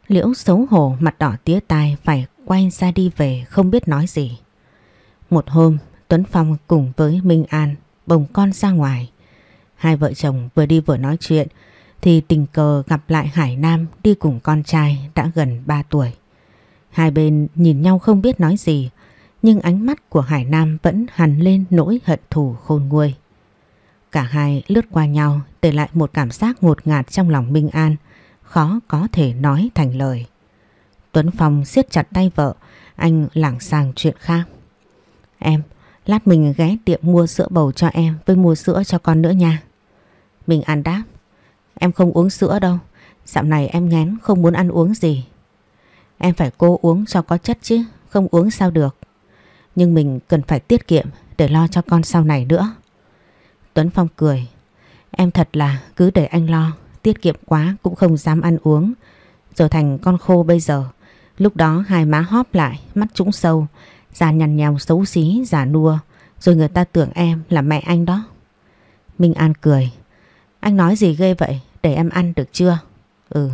Liễu xấu hổ mặt đỏ tía tai phải quay ra đi về không biết nói gì. Một hôm Tuấn Phong cùng với Minh An bồng con ra ngoài. Hai vợ chồng vừa đi vừa nói chuyện thì tình cờ gặp lại Hải Nam đi cùng con trai đã gần 3 tuổi. Hai bên nhìn nhau không biết nói gì nhưng ánh mắt của Hải Nam vẫn hằn lên nỗi hận thù khôn nguôi. Cả hai lướt qua nhau để lại một cảm giác ngột ngạt trong lòng Minh An, khó có thể nói thành lời. Tuấn Phong siết chặt tay vợ, anh lảng sang chuyện khác. Em, lát mình ghé tiệm mua sữa bầu cho em với mua sữa cho con nữa nha. Mình An đáp. Em không uống sữa đâu, dạo này em ngén không muốn ăn uống gì. Em phải cố uống cho có chất chứ, không uống sao được. Nhưng mình cần phải tiết kiệm để lo cho con sau này nữa. Tuấn Phong cười. Em thật là cứ để anh lo, tiết kiệm quá cũng không dám ăn uống. Rồi thành con khô bây giờ. Lúc đó hai má hóp lại, mắt trũng sâu, già nhằn nhèo xấu xí, giả nua. Rồi người ta tưởng em là mẹ anh đó. Minh An cười. Anh nói gì ghê vậy, để em ăn được chưa? Ừ.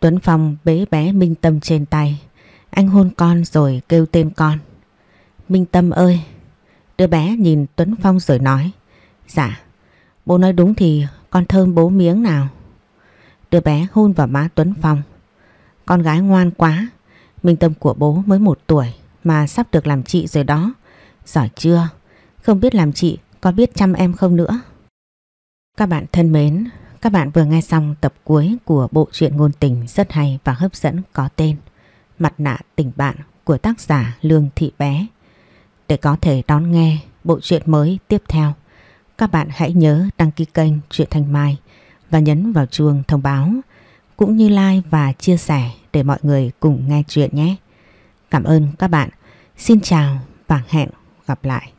Tuấn Phong bế bé Minh Tâm trên tay. Anh hôn con rồi kêu tên con. Minh Tâm ơi! Đứa bé nhìn Tuấn Phong rồi nói. Dạ, bố nói đúng thì con thơm bố miếng nào. Đứa bé hôn vào má Tuấn Phong. Con gái ngoan quá, Minh Tâm của bố mới một tuổi mà sắp được làm chị rồi đó. Giỏi chưa? Không biết làm chị, có biết chăm em không nữa? Các bạn thân mến, các bạn vừa nghe xong tập cuối của bộ truyện ngôn tình rất hay và hấp dẫn có tên Mặt nạ tình bạn của tác giả Lương Thị Bé. Để có thể đón nghe bộ truyện mới tiếp theo, các bạn hãy nhớ đăng ký kênh Truyện Thanh Mai và nhấn vào chuông thông báo cũng như like và chia sẻ để mọi người cùng nghe chuyện nhé. Cảm ơn các bạn. Xin chào và hẹn gặp lại.